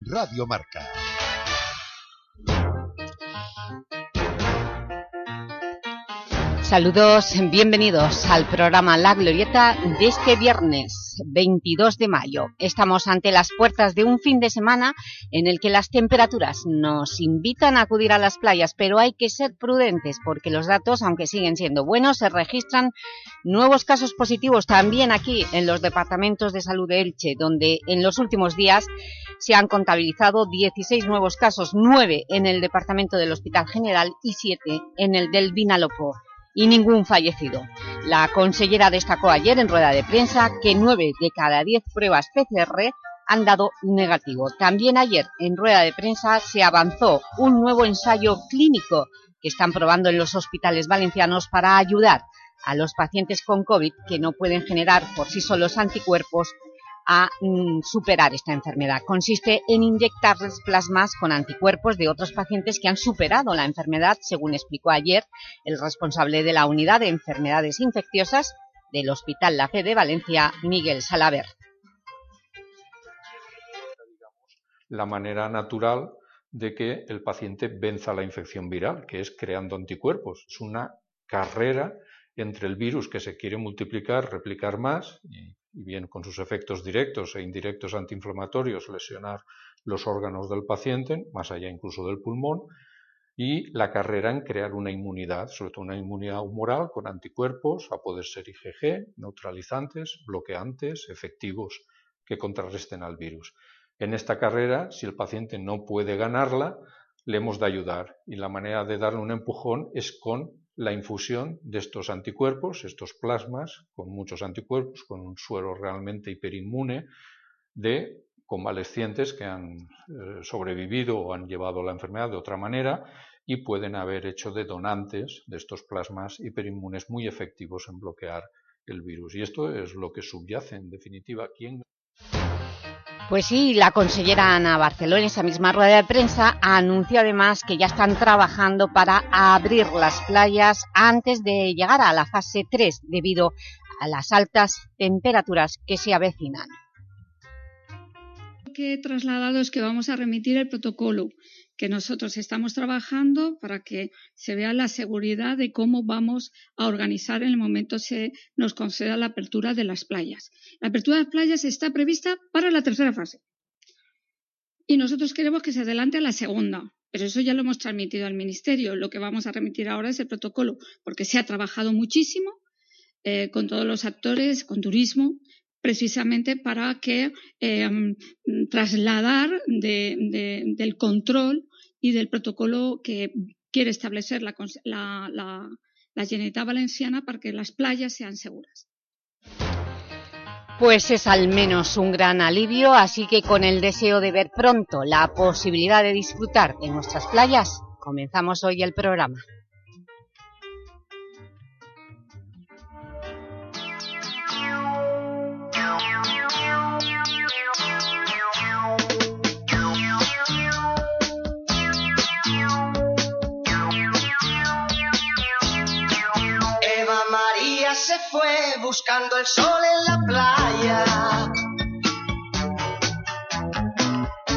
Radio Marca. Saludos, bienvenidos al programa La Glorieta de este viernes 22 de mayo. Estamos ante las puertas de un fin de semana en el que las temperaturas nos invitan a acudir a las playas, pero hay que ser prudentes porque los datos, aunque siguen siendo buenos, se registran nuevos casos positivos también aquí en los departamentos de salud de Elche, donde en los últimos días se han contabilizado 16 nuevos casos, 9 en el departamento del Hospital General y 7 en el del Vinalopó y ningún fallecido. La consellera destacó ayer en rueda de prensa que 9 de cada 10 pruebas PCR han dado negativo. También ayer en rueda de prensa se avanzó un nuevo ensayo clínico que están probando en los hospitales valencianos para ayudar a los pacientes con COVID que no pueden generar por sí solos anticuerpos a mm, superar esta enfermedad. Consiste en inyectarles plasmas con anticuerpos de otros pacientes que han superado la enfermedad, según explicó ayer el responsable de la Unidad de Enfermedades Infecciosas del Hospital La Fe de Valencia, Miguel Salaver. La manera natural de que el paciente venza la infección viral, que es creando anticuerpos. Es una carrera entre el virus que se quiere multiplicar, replicar más, y y bien con sus efectos directos e indirectos antiinflamatorios lesionar los órganos del paciente, más allá incluso del pulmón, y la carrera en crear una inmunidad, sobre todo una inmunidad humoral con anticuerpos, a poder ser IgG, neutralizantes, bloqueantes, efectivos, que contrarresten al virus. En esta carrera, si el paciente no puede ganarla, le hemos de ayudar y la manera de darle un empujón es con la infusión de estos anticuerpos, estos plasmas con muchos anticuerpos, con un suero realmente hiperinmune de convalescientes que han eh, sobrevivido o han llevado la enfermedad de otra manera y pueden haber hecho de donantes de estos plasmas hiperinmunes muy efectivos en bloquear el virus. Y esto es lo que subyace en definitiva. ¿Quién pues sí, la consellera Ana Barceló en esa misma rueda de prensa anunció además que ya están trabajando para abrir las playas antes de llegar a la fase 3 debido a las altas temperaturas que se avecinan. Que he trasladado es que vamos a remitir el protocolo que nosotros estamos trabajando para que se vea la seguridad de cómo vamos a organizar en el momento se nos conceda la apertura de las playas. La apertura de las playas está prevista para la tercera fase. Y nosotros queremos que se adelante a la segunda. Pero eso ya lo hemos transmitido al Ministerio. Lo que vamos a remitir ahora es el protocolo, porque se ha trabajado muchísimo eh, con todos los actores, con turismo, precisamente para que eh, trasladar del control y del protocolo que quiere establecer la, la, la, Valenciana para que las playas sean seguras. Pues es al menos un gran alivio, así que con el deseo de ver pronto la posibilidad de disfrutar de nuestras playas, comenzamos hoy el programa. Fue buscando el sol en la playa.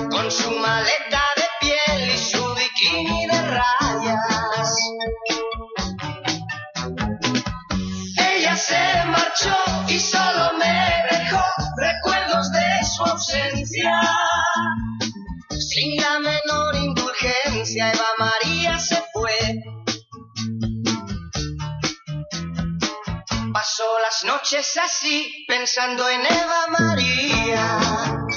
Con su maleta de piel y su bikini de rayas. Ella se marchó y solo me dejó recuerdos de su ausencia. Noches así, pensando en Eva María.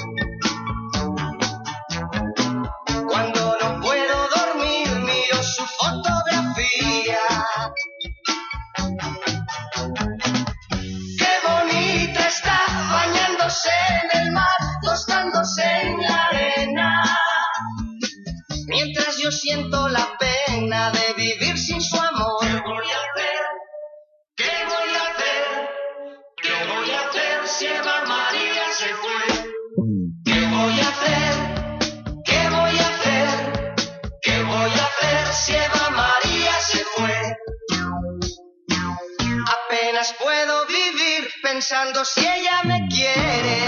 pensando si ella me quiere.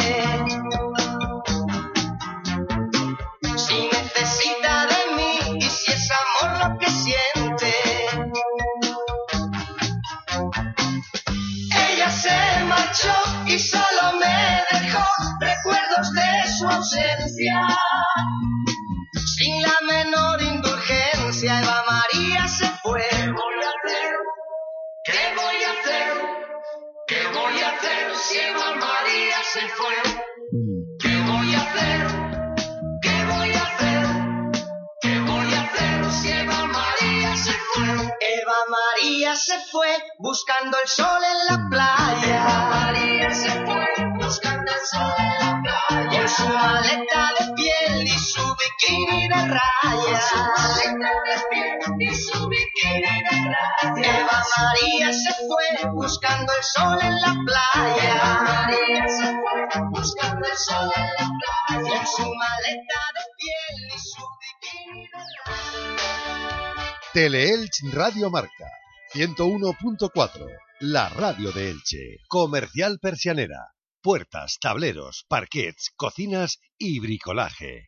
Si necesita de mí y si es amor lo que siente. Ella se marchó y solo me dejó recuerdos de su ausencia. Sin la menor indulgencia, Eva María se fue. ¿Qué voy a hacer? Voy a hacer? ¿Qué voy a hacer si Eva María se fue? ¿Qué voy a hacer? ¿Qué voy a hacer? ¿Qué voy a hacer si Eva María se fue? Eva María se fue buscando el sol en la playa. Eva María se fue buscando el sol en la playa. Con su maleta de piel y su bikini de rayas. Con su maleta de piel y su bikini de rayas. Eva María se fue buscando el sol en la playa. Eva María se fue buscando el sol en la playa. Con su maleta de piel y su rayas. Teleelch Radio Marca 101.4, la radio de Elche, comercial persianera, puertas, tableros, parquets, cocinas y bricolaje.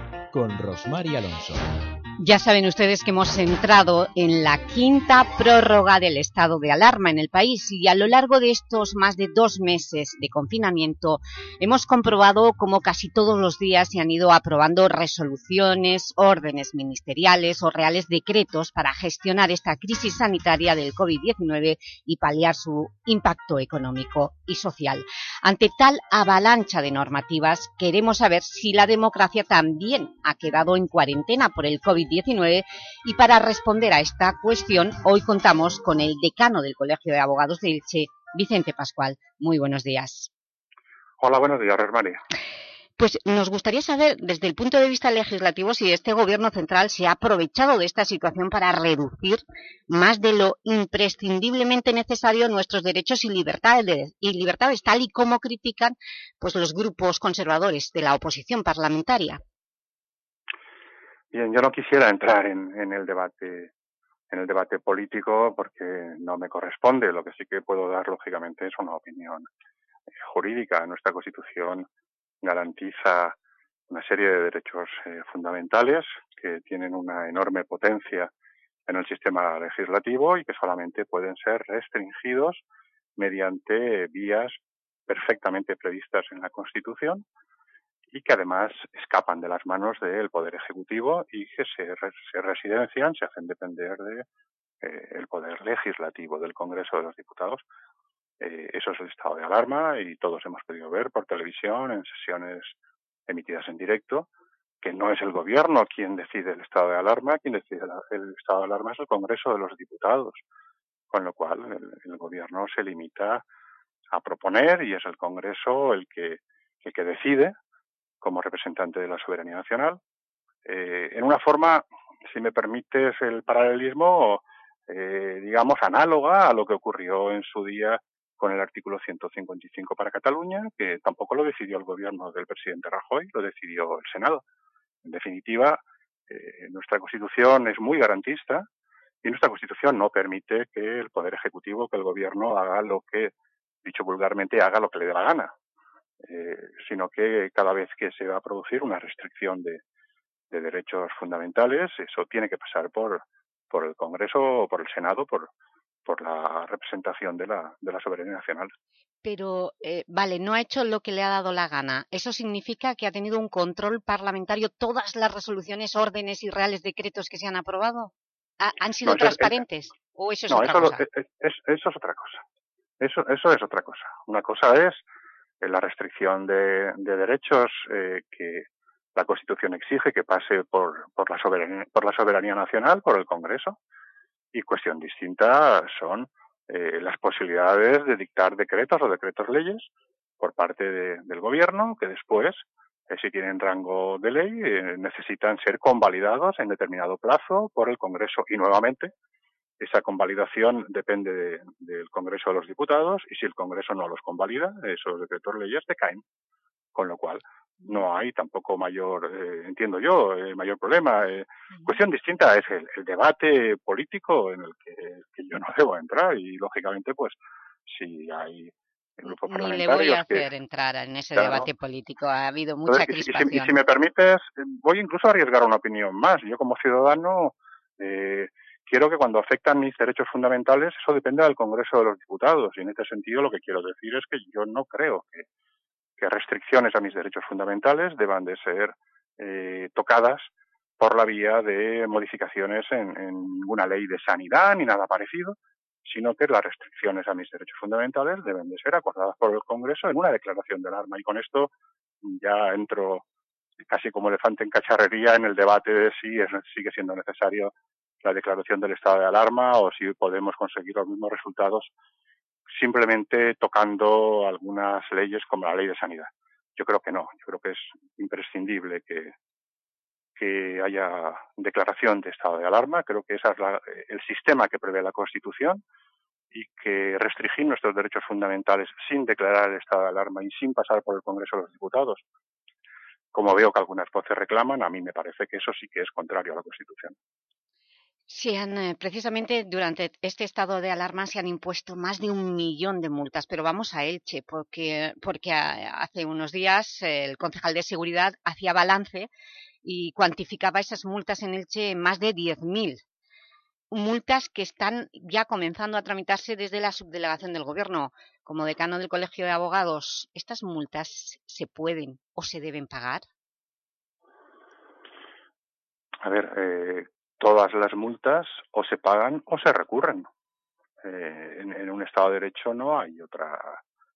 con Rosmar Alonso. Ya saben ustedes que hemos entrado en la quinta prórroga del estado de alarma en el país y a lo largo de estos más de dos meses de confinamiento hemos comprobado cómo casi todos los días se han ido aprobando resoluciones, órdenes ministeriales o reales decretos para gestionar esta crisis sanitaria del COVID-19 y paliar su impacto económico y social. Ante tal avalancha de normativas, queremos saber si la democracia también ha quedado en cuarentena por el COVID-19 y para responder a esta cuestión hoy contamos con el decano del Colegio de Abogados de Elche, Vicente Pascual. Muy buenos días. Hola, buenos días, María. Pues nos gustaría saber, desde el punto de vista legislativo, si este Gobierno central se ha aprovechado de esta situación para reducir más de lo imprescindiblemente necesario nuestros derechos y libertades, y libertades tal y como critican pues, los grupos conservadores de la oposición parlamentaria. Bien, yo no quisiera entrar en, en el debate en el debate político porque no me corresponde. Lo que sí que puedo dar, lógicamente, es una opinión eh, jurídica. Nuestra Constitución garantiza una serie de derechos eh, fundamentales que tienen una enorme potencia en el sistema legislativo y que solamente pueden ser restringidos mediante vías perfectamente previstas en la Constitución y que además escapan de las manos del Poder Ejecutivo y que se, se residencian, se hacen depender de eh, Poder Legislativo del Congreso de los Diputados. Eh, eso es el estado de alarma y todos hemos podido ver por televisión en sesiones emitidas en directo que no es el gobierno quien decide el estado de alarma, quien decide el estado de alarma es el Congreso de los Diputados, con lo cual el, el gobierno se limita a proponer y es el Congreso el que el que decide como representante de la soberanía nacional, eh, en una forma, si me permites el paralelismo, eh, digamos, análoga a lo que ocurrió en su día con el artículo 155 para Cataluña, que tampoco lo decidió el gobierno del presidente Rajoy, lo decidió el Senado. En definitiva, eh, nuestra Constitución es muy garantista y nuestra Constitución no permite que el Poder Ejecutivo, que el gobierno haga lo que, dicho vulgarmente, haga lo que le dé la gana. Eh, sino que cada vez que se va a producir una restricción de, de, derechos fundamentales, eso tiene que pasar por, por el Congreso o por el Senado, por, por la representación de la, de la soberanía nacional. Pero, eh, vale, no ha hecho lo que le ha dado la gana. ¿Eso significa que ha tenido un control parlamentario todas las resoluciones, órdenes y reales decretos que se han aprobado? ¿Han sido no, eso transparentes? Es, ¿O eso es no, otra eso, cosa? Es, es, eso es otra cosa. Eso, eso es otra cosa. Una cosa es la restricción de, de derechos eh, que la Constitución exige que pase por, por, la soberanía, por la soberanía nacional, por el Congreso, y cuestión distinta son eh, las posibilidades de dictar decretos o decretos leyes por parte de, del Gobierno, que después, eh, si tienen rango de ley, eh, necesitan ser convalidados en determinado plazo por el Congreso y nuevamente esa convalidación depende de, del Congreso de los Diputados y si el Congreso no los convalida, esos decretos leyes decaen. Con lo cual, no hay tampoco mayor, eh, entiendo yo, eh, mayor problema. Eh, cuestión distinta es el, debate político en el que, yo no debo entrar y, lógicamente, pues, si hay grupos Ni le voy a hacer entrar en ese debate político, ha habido mucha crispación. Y si, me permites, voy incluso a arriesgar una opinión más. Yo como ciudadano quiero que cuando afectan mis derechos fundamentales eso dependa del Congreso de los Diputados y en este sentido lo que quiero decir es que yo no creo que que restricciones a mis derechos fundamentales deban de ser eh, tocadas por la vía de modificaciones en, ninguna ley de sanidad ni nada parecido, sino que las restricciones a mis derechos fundamentales deben de ser acordadas por el Congreso en una declaración del arma. Y con esto ya entro casi como elefante en cacharrería en el debate de si es, sigue siendo necesario la declaración del estado de alarma o si podemos conseguir los mismos resultados simplemente tocando algunas leyes como la ley de sanidad. Yo creo que no, yo creo que es imprescindible que, haya declaración de estado de alarma, creo que ese es el sistema que prevé la Constitución y que restringir nuestros derechos fundamentales sin declarar el estado de alarma y sin pasar por el Congreso de los Diputados, como veo que algunas voces reclaman, a mí me parece que eso sí que es contrario a la Constitución. Sí, han, eh, precisamente durante este estado de alarma se han impuesto más de un millón de multas, pero vamos a Elche, porque, porque hace unos días el concejal de Seguridad hacía balance y cuantificaba esas multas en Elche en más de 10.000. Multas que están ya comenzando a tramitarse desde la subdelegación del Gobierno. Como decano del Colegio de Abogados, ¿estas multas se pueden o se deben pagar? A ver, eh, todas las multas o se pagan o se recurren. Eh, en, un Estado de Derecho no hay otra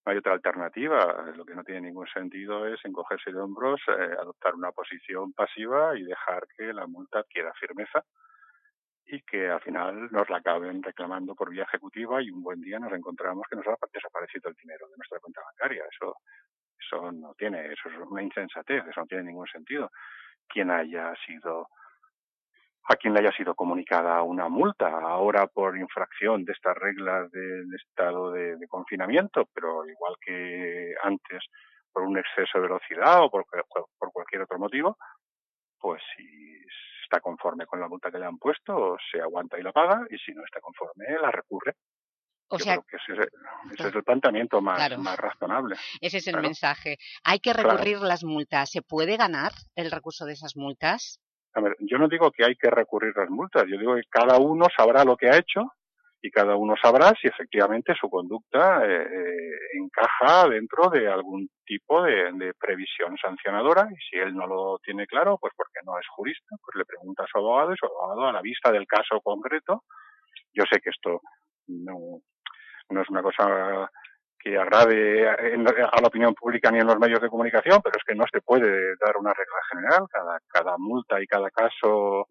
no hay otra alternativa. Lo que no tiene ningún sentido es encogerse de hombros, eh, adoptar una posición pasiva y dejar que la multa adquiera firmeza y que al final nos la acaben reclamando por vía ejecutiva y un buen día nos encontramos que nos ha desaparecido el dinero de nuestra cuenta bancaria. Eso, eso no tiene, eso es una insensatez, eso no tiene ningún sentido. Quien haya sido a quien le haya sido comunicada una multa, ahora por infracción de estas reglas del estado de, confinamiento, pero igual que antes por un exceso de velocidad o por, por cualquier otro motivo, pues si está conforme con la multa que le han puesto, se aguanta y la paga, y si no está conforme, la recurre. O sea, que ese, es el planteamiento más, más razonable. Ese es el mensaje. Hay que recurrir las multas. ¿Se puede ganar el recurso de esas multas? A ver, yo no digo que hay que recurrir las multas, yo digo que cada uno sabrá lo que ha hecho y cada uno sabrá si efectivamente su conducta eh, eh, encaja dentro de algún tipo de, previsión sancionadora. Y si él no lo tiene claro, pues porque no es jurista, pues le pregunta a su abogado y su abogado a la vista del caso concreto, yo sé que esto no, no es una cosa que agrade a la opinión pública ni en los medios de comunicación, pero es que no se puede dar una regla general. Cada, cada multa y cada caso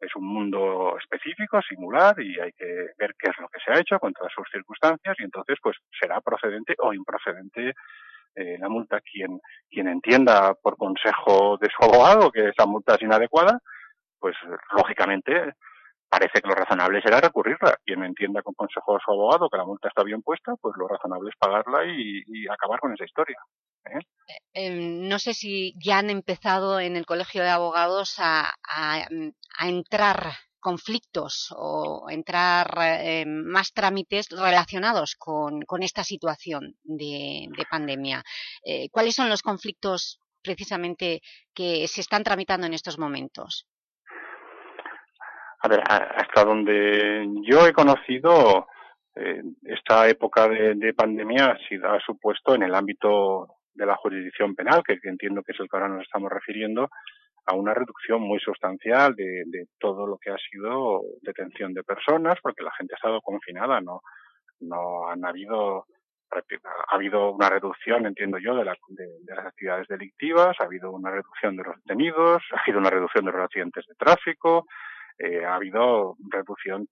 es un mundo específico, singular, y hay que ver qué es lo que se ha hecho con todas sus circunstancias, y entonces pues será procedente o improcedente eh, la multa. Quien, quien entienda por consejo de su abogado que esa multa es inadecuada, pues lógicamente parece que lo razonable será recurrirla. Quien entienda con consejo de su abogado que la multa está bien puesta, pues lo razonable es pagarla y, acabar con esa historia. ¿eh? Eh, em, no sé si ya han empezado en el Colegio de Abogados a, entrar conflictos o entrar eh, más trámites relacionados con, esta situación de pandemia. ¿Cuáles son los conflictos precisamente que se están tramitando en estos momentos? A ver, hasta donde yo he conocido, eh, esta época de, pandemia ha, supuesto en el ámbito de la jurisdicción penal, que, entiendo que es el que ahora nos estamos refiriendo, a una reducción muy sustancial de, todo lo que ha sido detención de personas, porque la gente ha estado confinada, no, no han habido ha habido una reducción, entiendo yo, de, de, las actividades delictivas, ha habido una reducción de los detenidos, ha habido una reducción de los accidentes de tráfico, eh, ha habido reducción,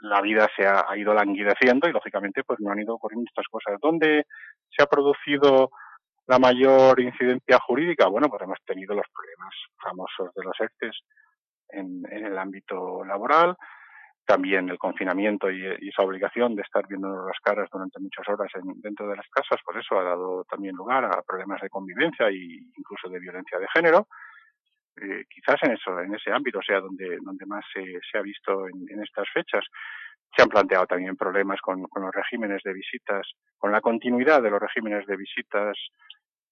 la vida se ha, ido languideciendo y lógicamente pues no han ido ocurriendo estas cosas. ¿Dónde se ha producido la mayor incidencia jurídica? Bueno, pues hemos tenido los problemas famosos de los ERTES en, en el ámbito laboral, también el confinamiento y, esa obligación de estar viendo las caras durante muchas horas dentro de las casas, pues eso ha dado también lugar a problemas de convivencia e incluso de violencia de género. Eh, quizás en eso, en ese ámbito sea donde, donde más se, ha visto en, estas fechas. Se han planteado también problemas con, los regímenes de visitas, con la continuidad de los regímenes de visitas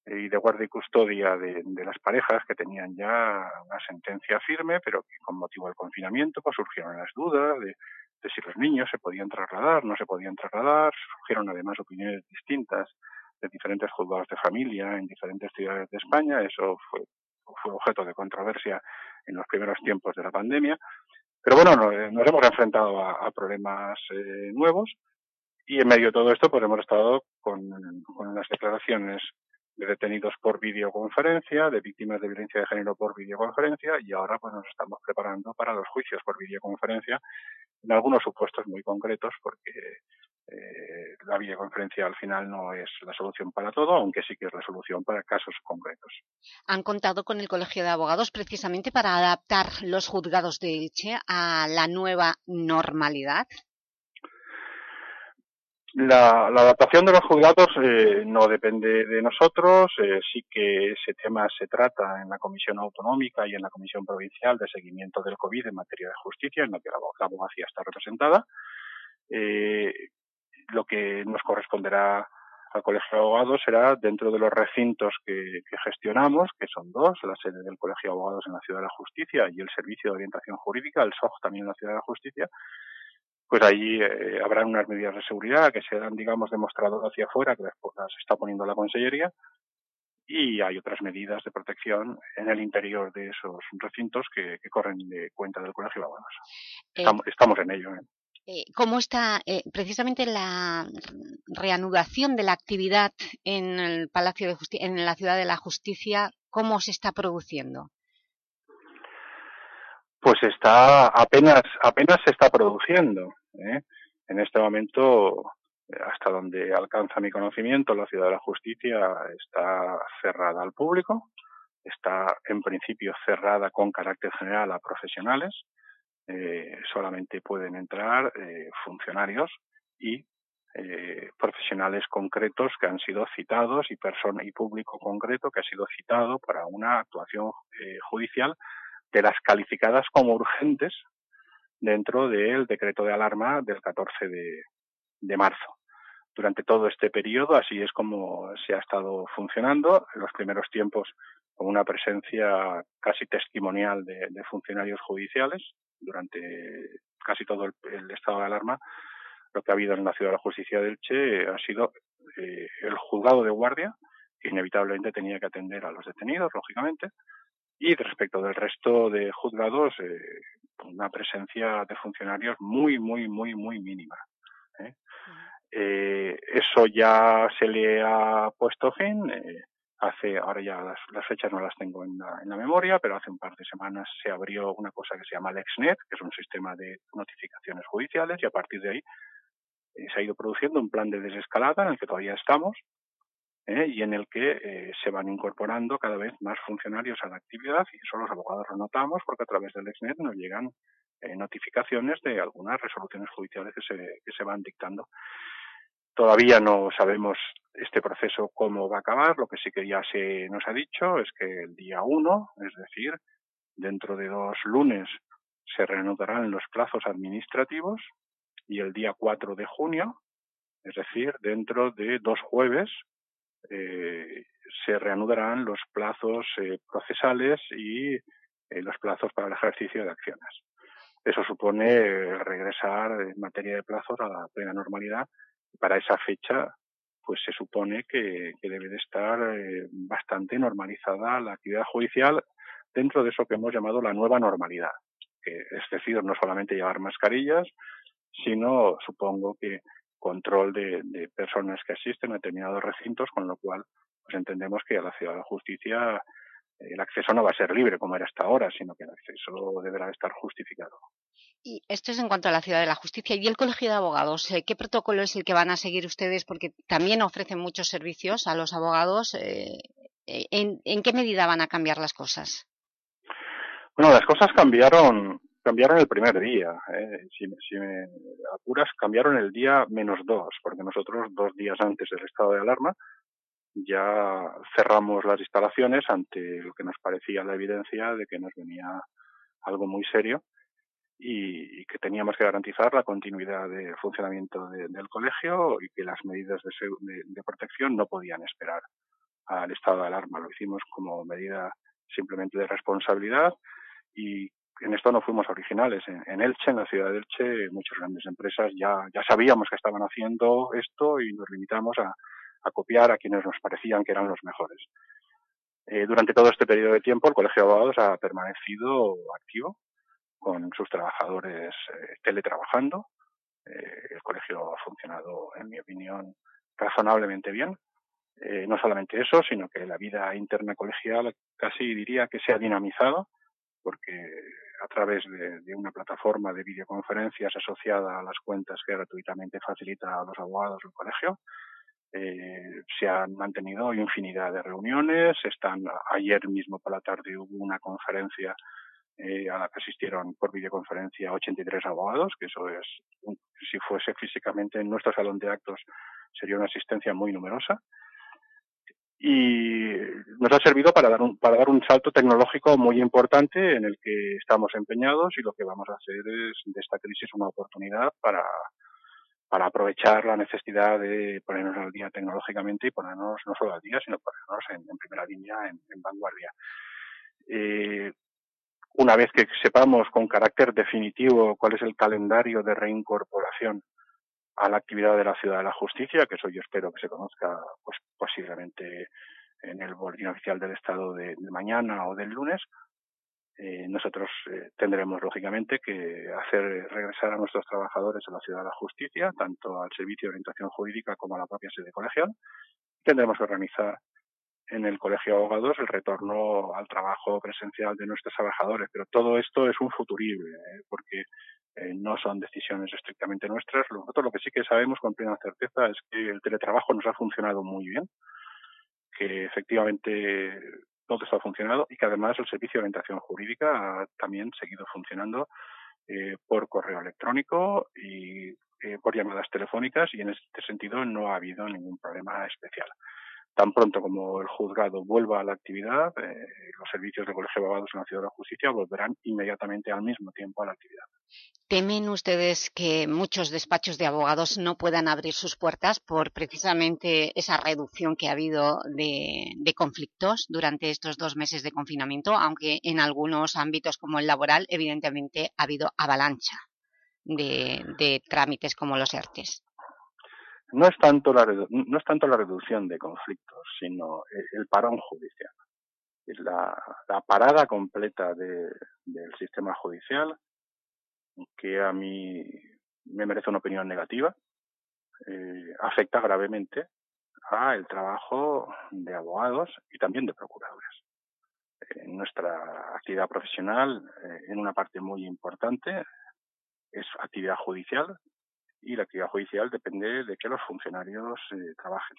eh, y de guardia y custodia de, las parejas que tenían ya una sentencia firme, pero que con motivo del confinamiento pues surgieron las dudas de, de si los niños se podían trasladar, no se podían trasladar, surgieron además opiniones distintas de diferentes juzgados de familia en diferentes ciudades de España, eso fue fue objeto de controversia en los primeros tiempos de la pandemia. Pero bueno, eh, nos, hemos enfrentado a, problemas eh, nuevos y en medio de todo esto pues hemos estado con, con las declaraciones de detenidos por videoconferencia, de víctimas de violencia de género por videoconferencia y ahora pues nos estamos preparando para los juicios por videoconferencia en algunos supuestos muy concretos porque eh, la videoconferencia al final no es la solución para todo, aunque sí que es la solución para casos concretos. ¿Han contado con el Colegio de Abogados precisamente para adaptar los juzgados de Elche a la nueva normalidad? La, adaptación de los juzgados eh, no depende de nosotros, eh, sí que ese tema se trata en la Comisión Autonómica y en la Comisión Provincial de Seguimiento del COVID en materia de justicia, en la que la abogacía está representada. Eh, lo que nos corresponderá al Colegio de Abogados será dentro de los recintos que, gestionamos, que son dos, la sede del Colegio de Abogados en la Ciudad de la Justicia y el Servicio de Orientación Jurídica, el SOG también en la Ciudad de la Justicia, pues allí eh, habrá unas medidas de seguridad que serán, digamos, demostradas hacia afuera, que después las está poniendo la Consellería, y hay otras medidas de protección en el interior de esos recintos que, corren de cuenta del Colegio de Abogados. Eh, estamos, en ello. ¿eh? Eh, cómo está eh, precisamente la reanudación de la actividad en el Palacio de Justicia, en la Ciudad de la Justicia, cómo se está produciendo. Pues está apenas apenas se está produciendo. ¿eh? En este momento, hasta donde alcanza mi conocimiento, la Ciudad de la Justicia está cerrada al público, está en principio cerrada con carácter general a profesionales eh, solamente pueden entrar eh, funcionarios y eh, profesionales concretos que han sido citados y persona y público concreto que ha sido citado para una actuación judicial de las calificadas como urgentes dentro del decreto de alarma del 14 de, marzo. Durante todo este periodo, así es como se ha estado funcionando. En los primeros tiempos, con una presencia casi testimonial de funcionarios judiciales, durante casi todo el, estado de alarma, lo que ha habido en la Ciudad de la Justicia de Elche ha sido eh, el juzgado de guardia, que inevitablemente tenía que atender a los detenidos, lógicamente, y respecto del resto de juzgados, eh, una presencia de funcionarios muy, muy, muy, muy mínima. ¿eh? eso ya se le ha puesto fin hace, ahora ya las, fechas no las tengo en la, memoria, pero hace un par de semanas se abrió una cosa que se llama LexNet, que es un sistema de notificaciones judiciales, y a partir de ahí eh, se ha ido produciendo un plan de desescalada en el que todavía estamos eh, y en el que eh, se van incorporando cada vez más funcionarios a la actividad y eso los abogados lo notamos porque a través del LexNet nos llegan notificaciones de algunas resoluciones judiciales que se, que se van dictando. Todavía no sabemos este proceso cómo va a acabar. Lo que sí que ya se nos ha dicho es que el día 1, es decir, dentro de dos lunes, se reanudarán los plazos administrativos y el día 4 de junio, es decir, dentro de dos jueves, eh, se reanudarán los plazos eh, procesales y eh, los plazos para el ejercicio de acciones. Eso supone regresar en materia de plazos a la plena normalidad para esa fecha pues se supone que, debe de estar eh, bastante normalizada la actividad judicial dentro de eso que hemos llamado la nueva normalidad, que es decir, no solamente llevar mascarillas, sino supongo que control de, personas que asisten a determinados recintos, con lo cual pues entendemos que a la ciudad de justicia el acceso no va a ser libre como era hasta ahora, sino que el acceso deberá estar justificado. Y esto es en cuanto a la Ciudad de la Justicia. ¿Y el Colegio de Abogados? Eh, ¿Qué protocolo es el que van a seguir ustedes? Porque también ofrecen muchos servicios a los abogados. Eh, ¿en, qué medida van a cambiar las cosas? Bueno, las cosas cambiaron cambiaron el primer día. ¿eh? Si, si, me apuras, cambiaron el día menos dos, porque nosotros dos días antes del estado de alarma ya cerramos las instalaciones ante lo que nos parecía la evidencia de que nos venía algo muy serio y, que teníamos que garantizar la continuidad de funcionamiento del colegio y que las medidas de, de, protección no podían esperar al estado de alarma. Lo hicimos como medida simplemente de responsabilidad y en esto no fuimos originales. En, Elche, en la ciudad de Elche, muchas grandes empresas ya, ya sabíamos que estaban haciendo esto y nos limitamos a, a copiar a quienes nos parecían que eran los mejores. Eh, durante todo este periodo de tiempo, el Colegio de Abogados ha permanecido activo con sus trabajadores eh, teletrabajando. Eh, el colegio ha funcionado, en mi opinión, razonablemente bien. no solamente eso, sino que la vida interna colegial casi diría que se ha dinamizado, porque a través de, de, una plataforma de videoconferencias asociada a las cuentas que gratuitamente facilita a los abogados del colegio, eh, se han mantenido infinidad de reuniones. Están ayer mismo por la tarde hubo una conferencia eh, a la que asistieron por videoconferencia 83 abogados, que eso es, si fuese físicamente en nuestro salón de actos, sería una asistencia muy numerosa. Y nos ha servido para dar un, para dar un salto tecnológico muy importante en el que estamos empeñados y lo que vamos a hacer es de esta crisis una oportunidad para, para aprovechar la necesidad de ponernos al día tecnológicamente y ponernos no solo al día, sino ponernos en, primera línea, en, vanguardia. Eh, una vez que sepamos con carácter definitivo cuál es el calendario de reincorporación a la actividad de la Ciudad de la Justicia, que eso yo espero que se conozca pues posiblemente en el boletín oficial del Estado de mañana o del lunes, eh, nosotros eh, tendremos, lógicamente, que hacer regresar a nuestros trabajadores a la ciudad de la justicia, tanto al servicio de orientación jurídica como a la propia sede colegial. Tendremos que organizar en el Colegio de Abogados el retorno al trabajo presencial de nuestros trabajadores, pero todo esto es un futurible, ¿eh? porque no son decisiones estrictamente nuestras. Nosotros lo que sí que sabemos con plena certeza es que el teletrabajo nos ha funcionado muy bien, que efectivamente todo esto ha funcionado y que además el servicio de orientación jurídica ha también seguido funcionando eh, por correo electrónico y eh, por llamadas telefónicas y en este sentido no ha habido ningún problema especial. Tan pronto como el juzgado vuelva a la actividad, eh, los servicios de colegio de abogados en la Ciudad de la Justicia volverán inmediatamente al mismo tiempo a la actividad. ¿Temen ustedes que muchos despachos de abogados no puedan abrir sus puertas por precisamente esa reducción que ha habido de, conflictos durante estos dos meses de confinamiento, aunque en algunos ámbitos como el laboral evidentemente ha habido avalancha de, trámites como los ERTES? No es tanto la, no es tanto la reducción de conflictos, sino el, parón judicial. La, la parada completa de, del sistema judicial, que a mí me merece una opinión negativa, eh, afecta gravemente a el trabajo de abogados y también de procuradores. Nuestra actividad profesional, eh, en una parte muy importante, es actividad judicial, y la actividad judicial depende de que los funcionarios eh, trabajen.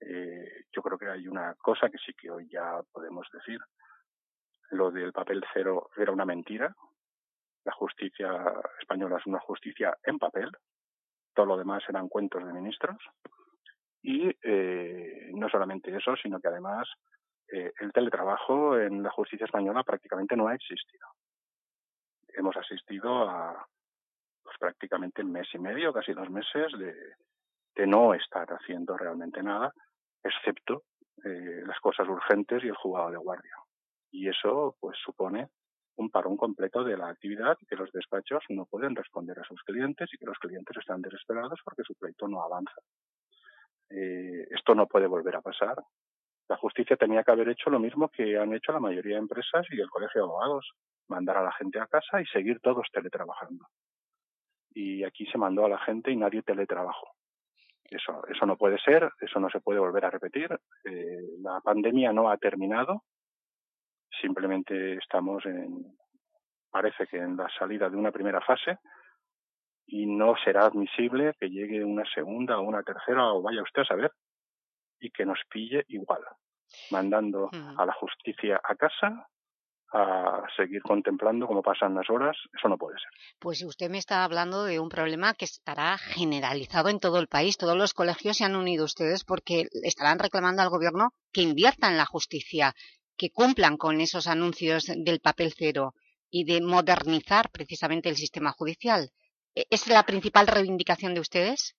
Eh, yo creo que hay una cosa que sí que hoy ya podemos decir. Lo del papel cero era una mentira. La justicia española es una justicia en papel. Todo lo demás eran cuentos de ministros. Y eh, no solamente eso, sino que además el teletrabajo en la justicia española prácticamente no ha existido. Hemos asistido a, pues prácticamente un mes y medio, casi dos meses de, no estar haciendo realmente nada, excepto eh, las cosas urgentes y el jugado de guardia. Y eso pues supone un parón completo de la actividad que los despachos no pueden responder a sus clientes y que los clientes están desesperados porque su pleito no avanza. Eh, esto no puede volver a pasar. La justicia tenía que haber hecho lo mismo que han hecho la mayoría de empresas y el colegio de abogados, mandar a la gente a casa y seguir todos teletrabajando y aquí se mandó a la gente y nadie teletrabajó. Eso, eso no puede ser, eso no se puede volver a repetir. Eh, la pandemia no ha terminado, simplemente estamos en, parece que en la salida de una primera fase y no será admisible que llegue una segunda o una tercera o vaya usted a saber y que nos pille igual, mandando a la justicia a casa, a seguir contemplando cómo pasan las horas, eso no puede ser. Pues usted me está hablando de un problema que estará generalizado en todo el país. Todos los colegios se han unido ustedes porque estarán reclamando al gobierno que invierta en la justicia, que cumplan con esos anuncios del papel cero y de modernizar precisamente el sistema judicial. ¿E-, ¿Es la principal reivindicación de ustedes?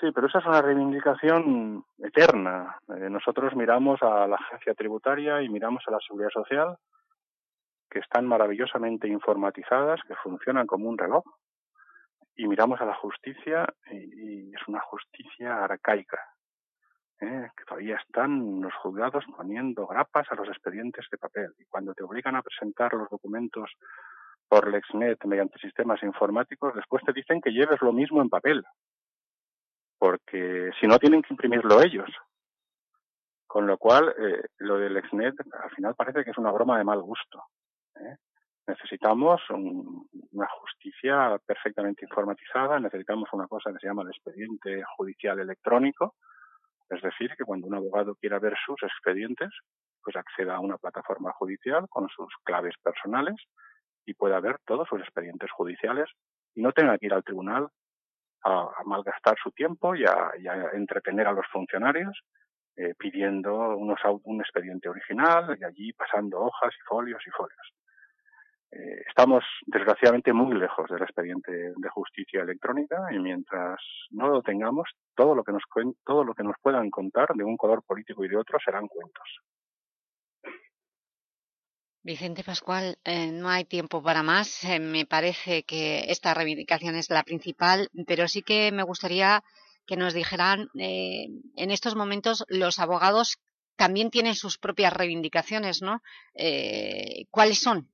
Sí, pero esa es una reivindicación eterna. Eh, nosotros miramos a la agencia tributaria y miramos a la seguridad social, que están maravillosamente informatizadas, que funcionan como un reloj, y miramos a la justicia y, es una justicia arcaica, ¿eh? todavía están los juzgados poniendo grapas a los expedientes de papel. Y cuando te obligan a presentar los documentos por LexNet mediante sistemas informáticos, después te dicen que lleves lo mismo en papel porque si no tienen que imprimirlo ellos. Con lo cual, eh, lo del Exnet al final parece que es una broma de mal gusto. ¿Eh? Necesitamos una justicia perfectamente informatizada, necesitamos una cosa que se llama el expediente judicial electrónico, es decir, que cuando un abogado quiera ver sus expedientes, pues acceda a una plataforma judicial con sus claves personales y pueda ver todos sus expedientes judiciales y no tenga que ir al tribunal a, malgastar su tiempo y a, entretener a los funcionarios eh, pidiendo unos, un expediente original y allí pasando hojas y folios y folios. Eh, estamos desgraciadamente muy lejos del expediente de justicia electrónica y mientras no lo tengamos, todo lo que nos todo lo que nos puedan contar de un color político y de otro serán cuentos. Vicente Pascual, eh, no hay tiempo para más. Eh, me parece que esta reivindicación es la principal, pero sí que me gustaría que nos dijeran, en estos momentos los abogados también tienen sus propias reivindicaciones, ¿no? ¿Cuáles son?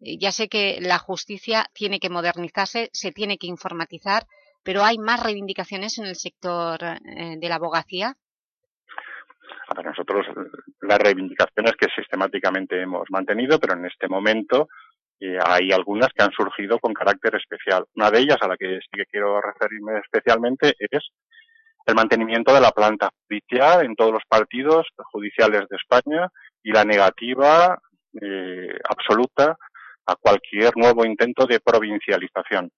Ya sé que la justicia tiene que modernizarse, se tiene que informatizar, pero ¿hay más reivindicaciones en el sector de la abogacía? Para nosotros las reivindicaciones que sistemáticamente hemos mantenido, pero en este momento eh, hay algunas que han surgido con carácter especial. Una de ellas, a la que sí que quiero referirme especialmente, es el mantenimiento de la planta judicial en todos los partidos judiciales de España y la negativa eh, absoluta a cualquier nuevo intento de provincialización.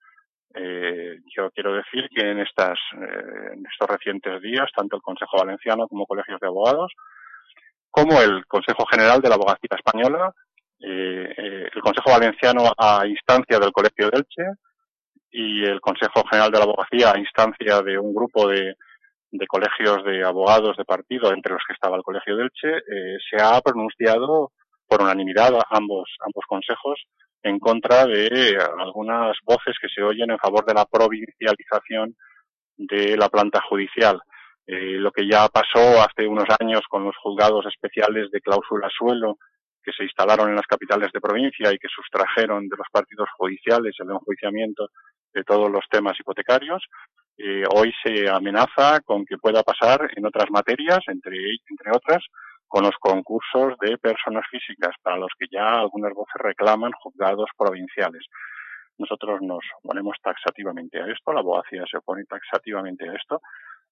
Eh, yo quiero decir que en, estas, eh, en estos recientes días, tanto el Consejo Valenciano como colegios de abogados, como el Consejo General de la Abogacía Española, eh, el Consejo Valenciano a instancia del Colegio de Elche y el Consejo General de la Abogacía a instancia de un grupo de, de colegios de abogados de partido, entre los que estaba el Colegio de Elche, se ha pronunciado por unanimidad ambos, ambos consejos en contra de algunas voces que se oyen en favor de la provincialización de la planta judicial. Eh, lo que ya pasó hace unos años con los juzgados especiales de cláusula suelo que se instalaron en las capitales de provincia y que sustrajeron de los partidos judiciales el enjuiciamiento de todos los temas hipotecarios, eh, hoy se amenaza con que pueda pasar en otras materias, entre, entre otras, con los concursos de personas físicas, para los que ya algunas voces reclaman juzgados provinciales. Nosotros nos oponemos taxativamente a esto, la abogacía se opone taxativamente a esto,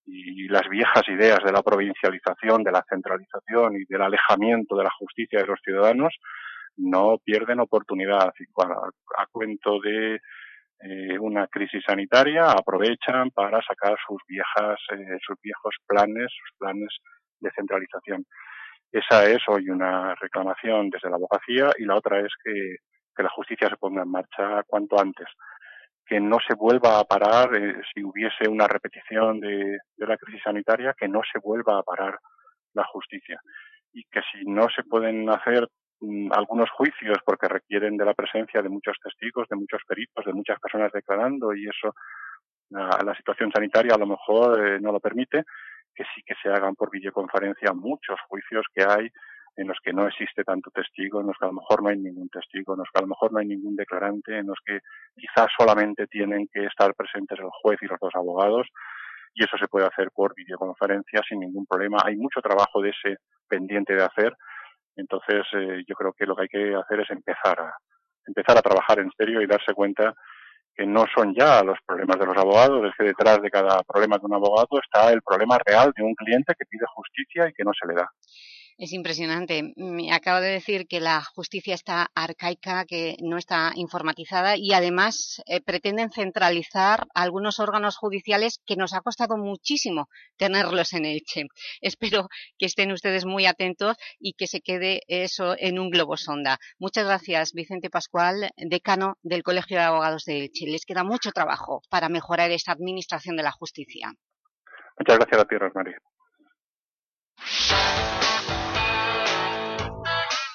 y las viejas ideas de la provincialización, de la centralización y del alejamiento de la justicia de los ciudadanos no pierden oportunidad. Y a, cuento de eh, una crisis sanitaria aprovechan para sacar sus viejas, eh, sus viejos planes, sus planes de centralización. Esa es hoy una reclamación desde la abogacía y la otra es que, la justicia se ponga en marcha cuanto antes. Que no se vuelva a parar, eh, si hubiese una repetición de, la crisis sanitaria, que no se vuelva a parar la justicia. Y que si no se pueden hacer mm, algunos juicios porque requieren de la presencia de muchos testigos, de muchos peritos, de muchas personas declarando y eso la, situación sanitaria a lo mejor eh, no lo permite, que sí que se hagan por videoconferencia muchos juicios que hay en los que no existe tanto testigo, en los que a lo mejor no hay ningún testigo, en los que a lo mejor no hay ningún declarante, en los que quizás solamente tienen que estar presentes el juez y los dos abogados, y eso se puede hacer por videoconferencia sin ningún problema. Hay mucho trabajo de ese pendiente de hacer, entonces eh, yo creo que lo que hay que hacer es empezar a empezar a trabajar en serio y darse cuenta que no son ya los problemas de los abogados, es que detrás de cada problema de un abogado está el problema real de un cliente que pide justicia y que no se le da. Es impresionante. Me acabo de decir que la justicia está arcaica, que no está informatizada y además eh, pretenden centralizar algunos órganos judiciales que nos ha costado muchísimo tenerlos en Elche. Espero que estén ustedes muy atentos y que se quede eso en un globo sonda. Muchas gracias, Vicente Pascual, decano del Colegio de Abogados de Elche. Les queda mucho trabajo para mejorar esta administración de la justicia. Muchas gracias a ti, Rosmarie.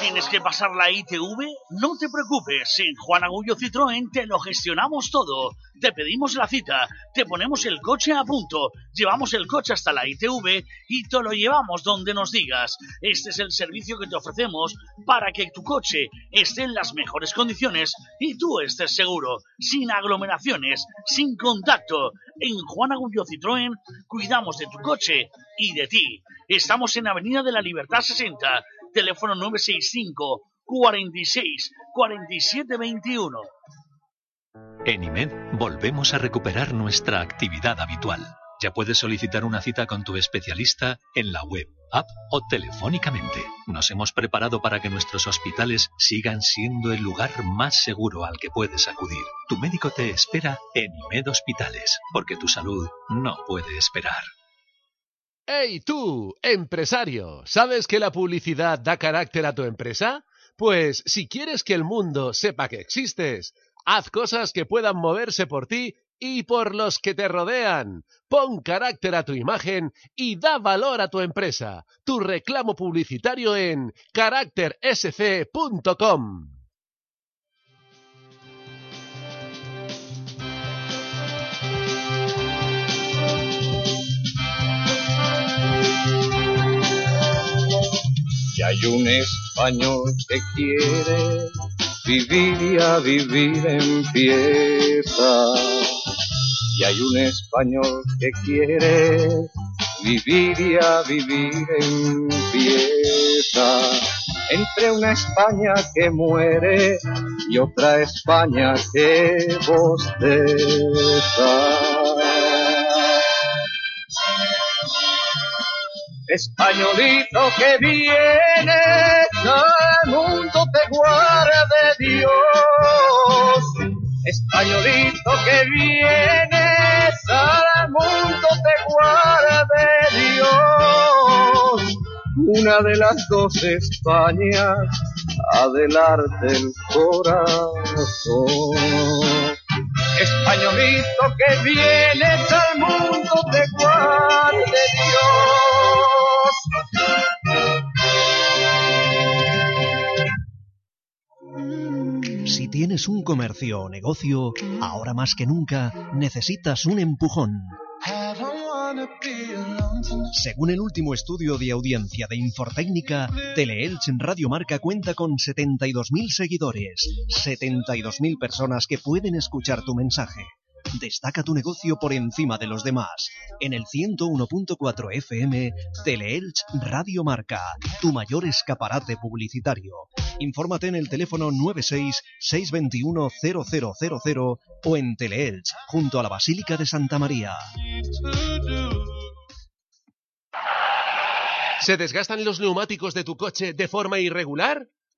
¿Tienes que pasar la ITV? No te preocupes, en Juan Agullo Citroën te lo gestionamos todo. Te pedimos la cita, te ponemos el coche a punto, llevamos el coche hasta la ITV y te lo llevamos donde nos digas. Este es el servicio que te ofrecemos para que tu coche esté en las mejores condiciones y tú estés seguro, sin aglomeraciones, sin contacto. En Juan Agullo Citroën cuidamos de tu coche y de ti. Estamos en Avenida de la Libertad 60 teléfono 965 46 47 21. En IMED volvemos a recuperar nuestra actividad habitual. Ya puedes solicitar una cita con tu especialista en la web, app o telefónicamente. Nos hemos preparado para que nuestros hospitales sigan siendo el lugar más seguro al que puedes acudir. Tu médico te espera en IMED Hospitales, porque tu salud no puede esperar. ¡Hey tú, empresario! ¿Sabes que la publicidad da carácter a tu empresa? Pues si quieres que el mundo sepa que existes, haz cosas que puedan moverse por ti y por los que te rodean. Pon carácter a tu imagen y da valor a tu empresa. Tu reclamo publicitario en caráctersc.com. Y hay un español que quiere vivir y a vivir empieza. Y hay un español que quiere vivir y a vivir empieza. Entre una España que muere y otra España que bosteza. Españolito que viene, el mundo te guarde Dios. Españolito que viene, el mundo te guarde Dios. Una de las dos Españas, adelante el corazón. Españolito que vienes al mundo te guarde Dios. Si tienes un comercio o negocio, ahora más que nunca necesitas un empujón. Según el último estudio de audiencia de Infortécnica, Teleelch en Radio Marca cuenta con 72.000 seguidores, 72.000 personas que pueden escuchar tu mensaje. Destaca tu negocio por encima de los demás. En el 101.4 FM, Teleelch Radio Marca, tu mayor escaparate publicitario. Infórmate en el teléfono 96 621 0000 o en Teleelch, junto a la Basílica de Santa María. ¿Se desgastan los neumáticos de tu coche de forma irregular?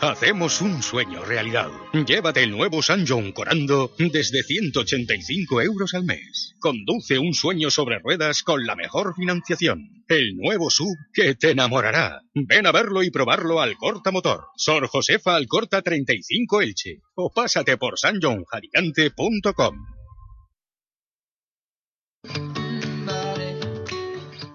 Hacemos un sueño realidad. Llévate el nuevo San John Corando desde 185 euros al mes. Conduce un sueño sobre ruedas con la mejor financiación. El nuevo sub que te enamorará. Ven a verlo y probarlo al Corta Motor. Sor Josefa Alcorta 35 Elche. O pásate por sanjohnjaricante.com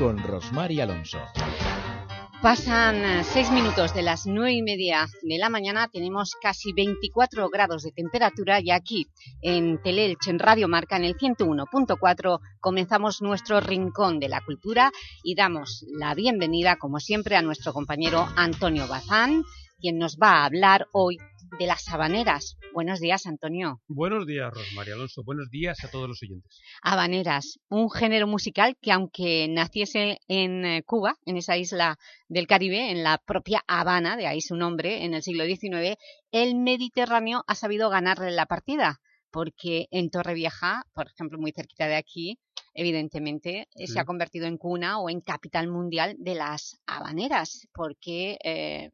con Rosmar y Alonso. Pasan eh, seis minutos de las nueve y media de la mañana, tenemos casi 24 grados de temperatura y aquí en Teleelch, en Radio Marca, en el 101.4, comenzamos nuestro Rincón de la Cultura y damos la bienvenida, como siempre, a nuestro compañero Antonio Bazán, quien nos va a hablar hoy de las habaneras. Buenos días, Antonio. Buenos días, Rosmaría Alonso. Buenos días a todos los oyentes. Habaneras, un género musical que aunque naciese en eh, Cuba, en esa isla del Caribe, en la propia Habana, de ahí su nombre, en el siglo XIX, el Mediterráneo ha sabido ganarle la partida, porque en Torrevieja, por ejemplo, muy cerquita de aquí, evidentemente eh, se ha convertido en cuna o en capital mundial de las habaneras, porque eh,